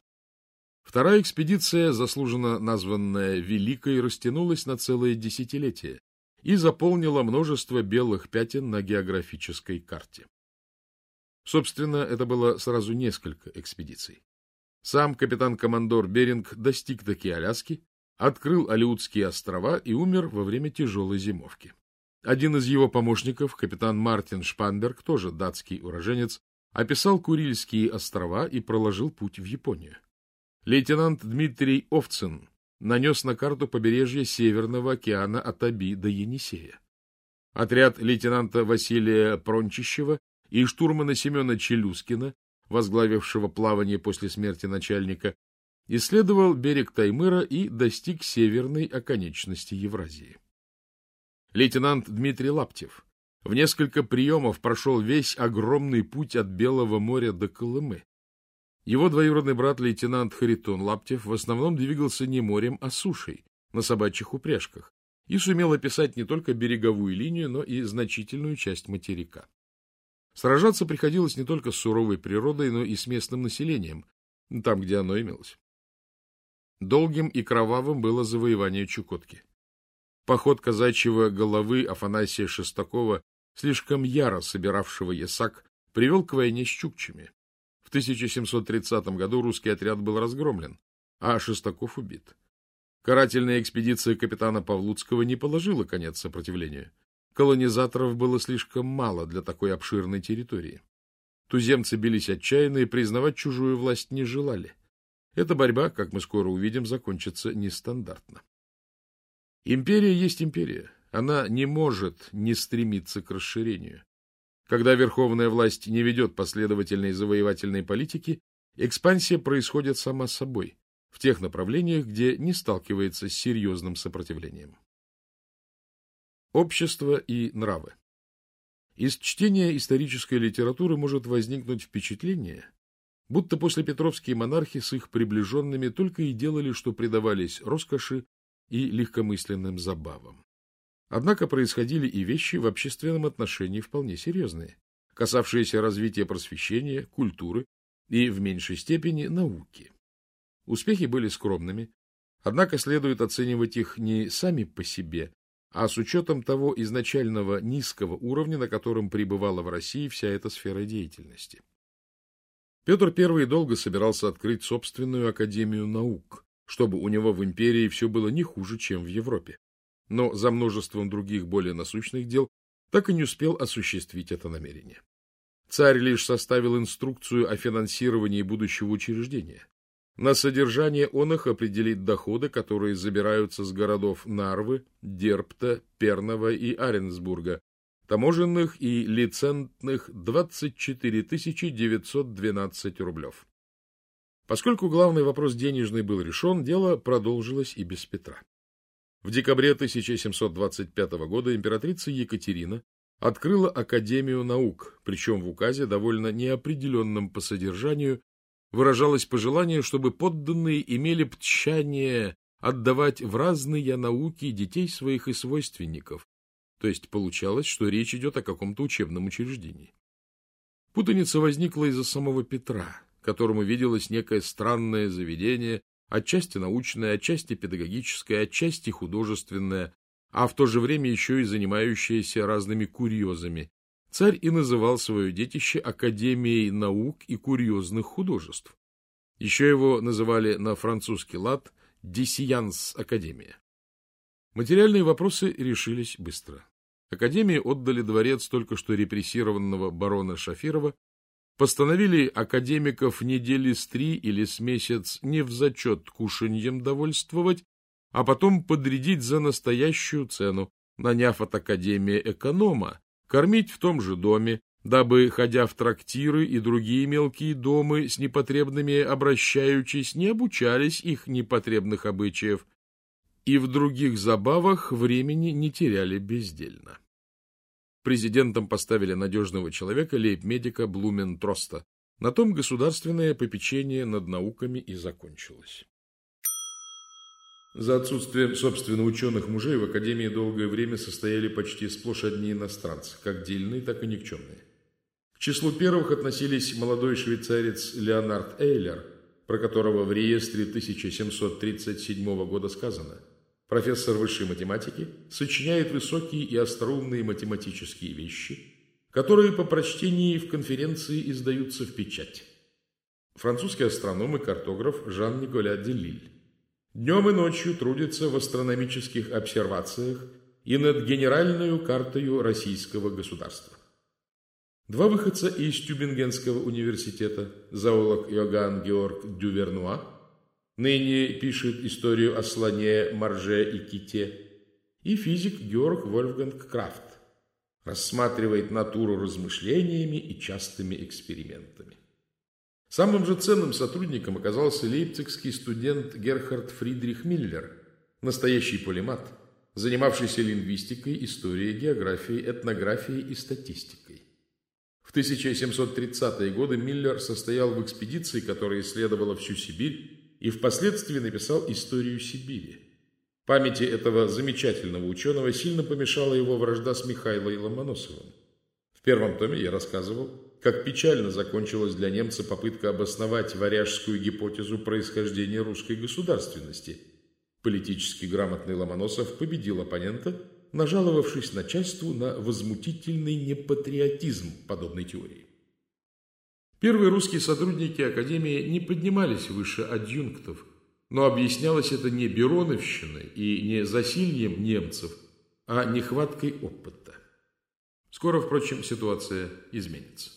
Speaker 1: Вторая экспедиция, заслуженно названная Великой, растянулась на целое десятилетие и заполнила множество белых пятен на географической карте. Собственно, это было сразу несколько экспедиций. Сам капитан-командор Беринг достиг таки Аляски, открыл Алиутские острова и умер во время тяжелой зимовки. Один из его помощников, капитан Мартин Шпанберг, тоже датский уроженец, описал Курильские острова и проложил путь в Японию. Лейтенант Дмитрий Овцин нанес на карту побережье Северного океана от Аби до Енисея. Отряд лейтенанта Василия Прончищева и штурмана Семена Челюскина, возглавившего плавание после смерти начальника, исследовал берег Таймыра и достиг северной оконечности Евразии лейтенант Дмитрий Лаптев в несколько приемов прошел весь огромный путь от Белого моря до Колымы. Его двоюродный брат лейтенант Харитон Лаптев в основном двигался не морем, а сушей, на собачьих упряжках, и сумел описать не только береговую линию, но и значительную часть материка. Сражаться приходилось не только с суровой природой, но и с местным населением, там, где оно имелось. Долгим и кровавым было завоевание Чукотки. Поход казачьего головы Афанасия Шестакова, слишком яро собиравшего ясак, привел к войне с чукчами. В 1730 году русский отряд был разгромлен, а Шестаков убит. Карательная экспедиция капитана Павлуцкого не положила конец сопротивлению. Колонизаторов было слишком мало для такой обширной территории. Туземцы бились отчаянно и признавать чужую власть не желали. Эта борьба, как мы скоро увидим, закончится нестандартно. Империя есть империя. Она не может не стремиться к расширению. Когда верховная власть не ведет последовательной завоевательной политики, экспансия происходит сама собой, в тех направлениях, где не сталкивается с серьезным сопротивлением. Общество и нравы Из чтения исторической литературы может возникнуть впечатление, будто после петровские монархи с их приближенными только и делали, что предавались роскоши и легкомысленным забавам. Однако происходили и вещи в общественном отношении вполне серьезные, касавшиеся развития просвещения, культуры и, в меньшей степени, науки. Успехи были скромными, однако следует оценивать их не сами по себе, а с учетом того изначального низкого уровня, на котором пребывала в России вся эта сфера деятельности. Петр I долго собирался открыть собственную Академию наук, чтобы у него в империи все было не хуже, чем в Европе. Но за множеством других более насущных дел так и не успел осуществить это намерение. Царь лишь составил инструкцию о финансировании будущего учреждения. На содержание он их определит доходы, которые забираются с городов Нарвы, Дерпта, Пернова и Аренсбурга, таможенных и лицентных 24 912 рублев. Поскольку главный вопрос денежный был решен, дело продолжилось и без Петра. В декабре 1725 года императрица Екатерина открыла Академию наук, причем в указе, довольно неопределенном по содержанию, выражалось пожелание, чтобы подданные имели пчание отдавать в разные науки детей своих и свойственников, то есть получалось, что речь идет о каком-то учебном учреждении. Путаница возникла из-за самого Петра, которому виделось некое странное заведение, отчасти научное, отчасти педагогическое, отчасти художественное, а в то же время еще и занимающееся разными курьезами. Царь и называл свое детище Академией наук и курьезных художеств. Еще его называли на французский лад «Диссиянс Академия». Материальные вопросы решились быстро. Академии отдали дворец только что репрессированного барона Шафирова, постановили академиков недели с три или с месяц не в зачет кушаньем довольствовать, а потом подрядить за настоящую цену, наняв от Академии эконома, кормить в том же доме, дабы, ходя в трактиры и другие мелкие дома с непотребными обращаючись, не обучались их непотребных обычаев, и в других забавах времени не теряли бездельно. Президентом поставили надежного человека, лейб-медика Блумен Троста. На том государственное попечение над науками и закончилось. За отсутствием, собственно, ученых мужей в Академии долгое время состояли почти сплошь одни иностранцы, как дельные, так и никчемные. К числу первых относились молодой швейцарец Леонард Эйлер, про которого в реестре 1737 года сказано – профессор высшей математики, сочиняет высокие и остроумные математические вещи, которые по прочтении в конференции издаются в печать. Французский астроном и картограф Жан-Николя де Лиль. Днем и ночью трудится в астрономических обсервациях и над генеральную картою российского государства. Два выходца из Тюбингенского университета, зоолог Иоганн Георг Дювернуа Ныне пишет историю о слоне, морже и ките. И физик Георг Вольфганг Крафт рассматривает натуру размышлениями и частыми экспериментами. Самым же ценным сотрудником оказался лейпцигский студент Герхард Фридрих Миллер, настоящий полимат, занимавшийся лингвистикой, историей, географией, этнографией и статистикой. В 1730-е годы Миллер состоял в экспедиции, которая исследовала всю Сибирь и впоследствии написал «Историю Сибири». Памяти этого замечательного ученого сильно помешала его вражда с Михаилом Ломоносовым. В первом томе я рассказывал, как печально закончилась для немца попытка обосновать варяжскую гипотезу происхождения русской государственности. Политически грамотный Ломоносов победил оппонента, нажаловавшись начальству на возмутительный непатриотизм подобной теории. Первые русские сотрудники Академии не поднимались выше адъюнктов, но объяснялось это не Бероновщиной и не засильем немцев, а нехваткой опыта. Скоро, впрочем, ситуация изменится.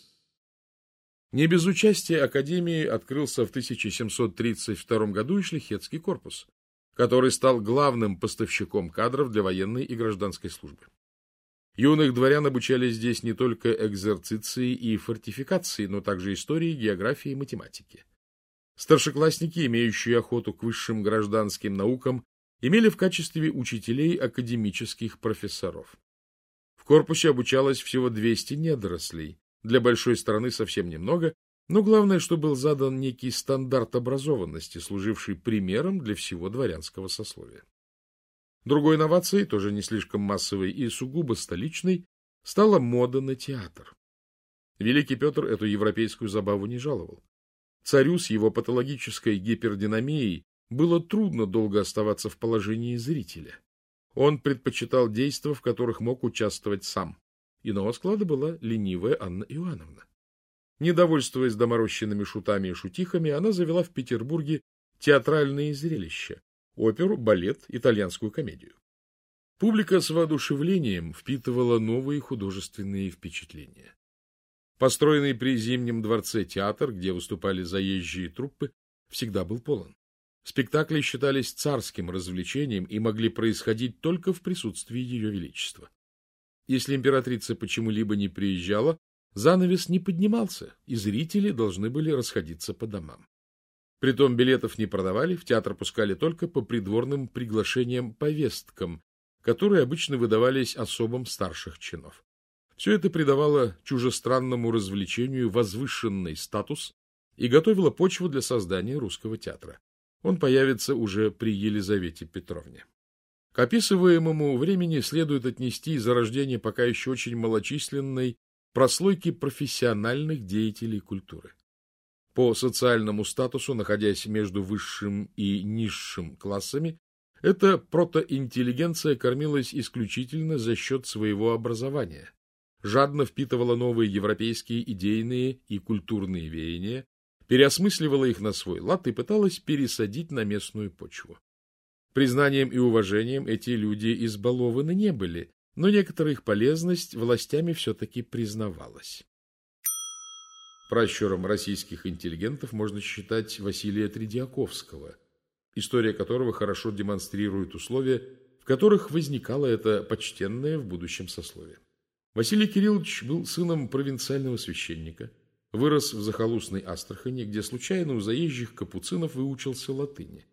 Speaker 1: Не без участия Академии открылся в 1732 году и Шлихетский корпус, который стал главным поставщиком кадров для военной и гражданской службы. Юных дворян обучали здесь не только экзерциции и фортификации, но также истории, географии и математике. Старшеклассники, имеющие охоту к высшим гражданским наукам, имели в качестве учителей академических профессоров. В корпусе обучалось всего 200 недорослей, для большой страны совсем немного, но главное, что был задан некий стандарт образованности, служивший примером для всего дворянского сословия. Другой инновацией, тоже не слишком массовой и сугубо столичной, стала мода на театр. Великий Петр эту европейскую забаву не жаловал. Царю с его патологической гипердинамией было трудно долго оставаться в положении зрителя. Он предпочитал действия, в которых мог участвовать сам. Иного склада была ленивая Анна Иоанновна. Недовольствуясь доморощенными шутами и шутихами, она завела в Петербурге театральные зрелища, оперу, балет, итальянскую комедию. Публика с воодушевлением впитывала новые художественные впечатления. Построенный при Зимнем дворце театр, где выступали заезжие труппы, всегда был полон. Спектакли считались царским развлечением и могли происходить только в присутствии ее величества. Если императрица почему-либо не приезжала, занавес не поднимался, и зрители должны были расходиться по домам. Притом билетов не продавали, в театр пускали только по придворным приглашениям-повесткам, которые обычно выдавались особам старших чинов. Все это придавало чужестранному развлечению возвышенный статус и готовило почву для создания русского театра. Он появится уже при Елизавете Петровне. К описываемому времени следует отнести зарождение пока еще очень малочисленной прослойки профессиональных деятелей культуры. По социальному статусу, находясь между высшим и низшим классами, эта протоинтеллигенция кормилась исключительно за счет своего образования, жадно впитывала новые европейские идейные и культурные веяния, переосмысливала их на свой лад и пыталась пересадить на местную почву. Признанием и уважением эти люди избалованы не были, но некоторая их полезность властями все-таки признавалась. Пращуром российских интеллигентов можно считать Василия Тредиаковского, история которого хорошо демонстрирует условия, в которых возникало это почтенное в будущем сословие. Василий Кириллович был сыном провинциального священника, вырос в захолустной Астрахани, где случайно у заезжих капуцинов выучился латыни.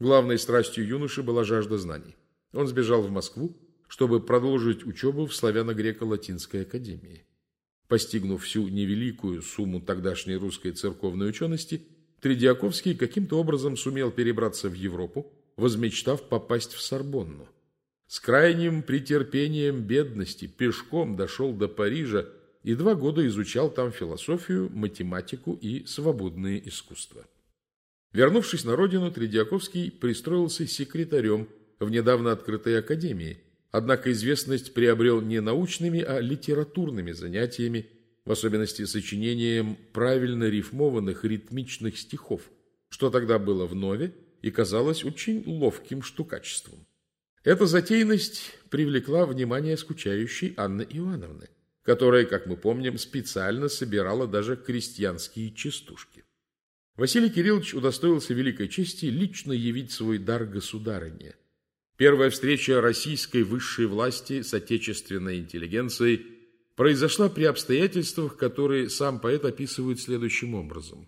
Speaker 1: Главной страстью юноши была жажда знаний. Он сбежал в Москву, чтобы продолжить учебу в славяно-греко-латинской академии. Постигнув всю невеликую сумму тогдашней русской церковной учености, Тредиаковский каким-то образом сумел перебраться в Европу, возмечтав попасть в Сорбонну. С крайним претерпением бедности пешком дошел до Парижа и два года изучал там философию, математику и свободные искусства. Вернувшись на родину, Тредиаковский пристроился секретарем в недавно открытой академии, однако известность приобрел не научными, а литературными занятиями, в особенности сочинением правильно рифмованных ритмичных стихов, что тогда было в нове и казалось очень ловким штукачеством. Эта затейность привлекла внимание скучающей Анны Иоанновны, которая, как мы помним, специально собирала даже крестьянские частушки. Василий Кириллович удостоился великой чести лично явить свой дар государыне. Первая встреча российской высшей власти с отечественной интеллигенцией произошла при обстоятельствах, которые сам поэт описывает следующим образом.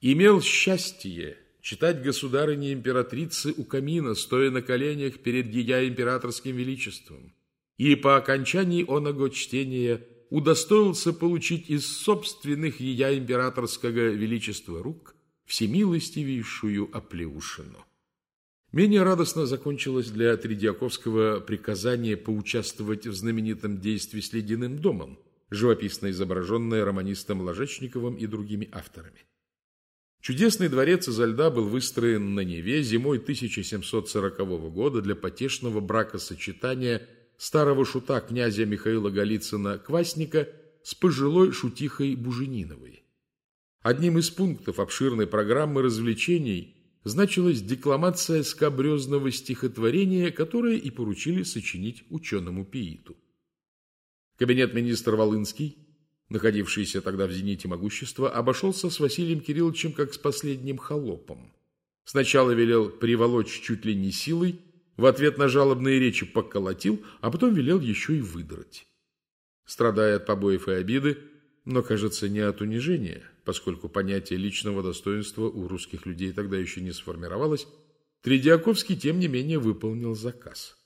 Speaker 1: «Имел счастье читать государыне императрицы у камина, стоя на коленях перед ее императорским величеством, и по окончании оного чтения – удостоился получить из собственных ее императорского величества рук всемилостивейшую оплеушину. Менее радостно закончилось для Тредиаковского приказание поучаствовать в знаменитом действии с ледяным домом, живописно изображенное романистом Ложечниковым и другими авторами. Чудесный дворец изо льда был выстроен на Неве зимой 1740 года для потешного бракосочетания старого шута князя Михаила Голицына-Квасника с пожилой шутихой Бужениновой. Одним из пунктов обширной программы развлечений значилась декламация скабрезного стихотворения, которое и поручили сочинить ученому Пииту. Кабинет министра Волынский, находившийся тогда в зените могущества, обошелся с Василием Кирилловичем как с последним холопом. Сначала велел приволочь чуть ли не силой, в ответ на жалобные речи поколотил, а потом велел еще и выдрать. Страдая от побоев и обиды, но, кажется, не от унижения, поскольку понятие личного достоинства у русских людей тогда еще не сформировалось, Тредиаковский, тем не менее, выполнил заказ.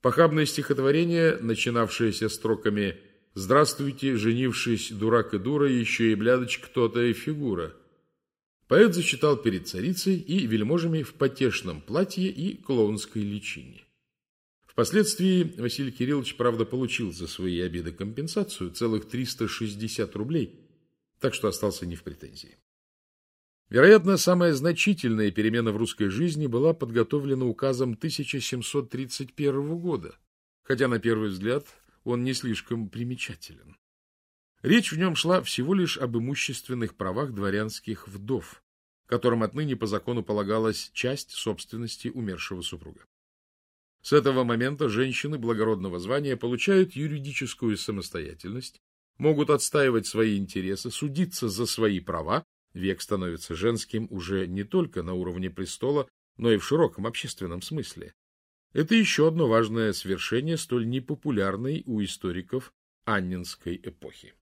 Speaker 1: Похабное стихотворение, начинавшееся строками «Здравствуйте, женившись, дурак и дура, еще и блядочь кто-то и фигура», Поэт зачитал перед царицей и вельможами в потешном платье и клоунской личине. Впоследствии Василий Кириллович, правда, получил за свои обиды компенсацию целых 360 рублей, так что остался не в претензии. Вероятно, самая значительная перемена в русской жизни была подготовлена указом 1731 года, хотя на первый взгляд он не слишком примечателен. Речь в нем шла всего лишь об имущественных правах дворянских вдов, которым отныне по закону полагалась часть собственности умершего супруга. С этого момента женщины благородного звания получают юридическую самостоятельность, могут отстаивать свои интересы, судиться за свои права Век становится женским уже не только на уровне престола, но и в широком общественном смысле. Это еще одно важное свершение столь непопулярной у историков Аннинской эпохи.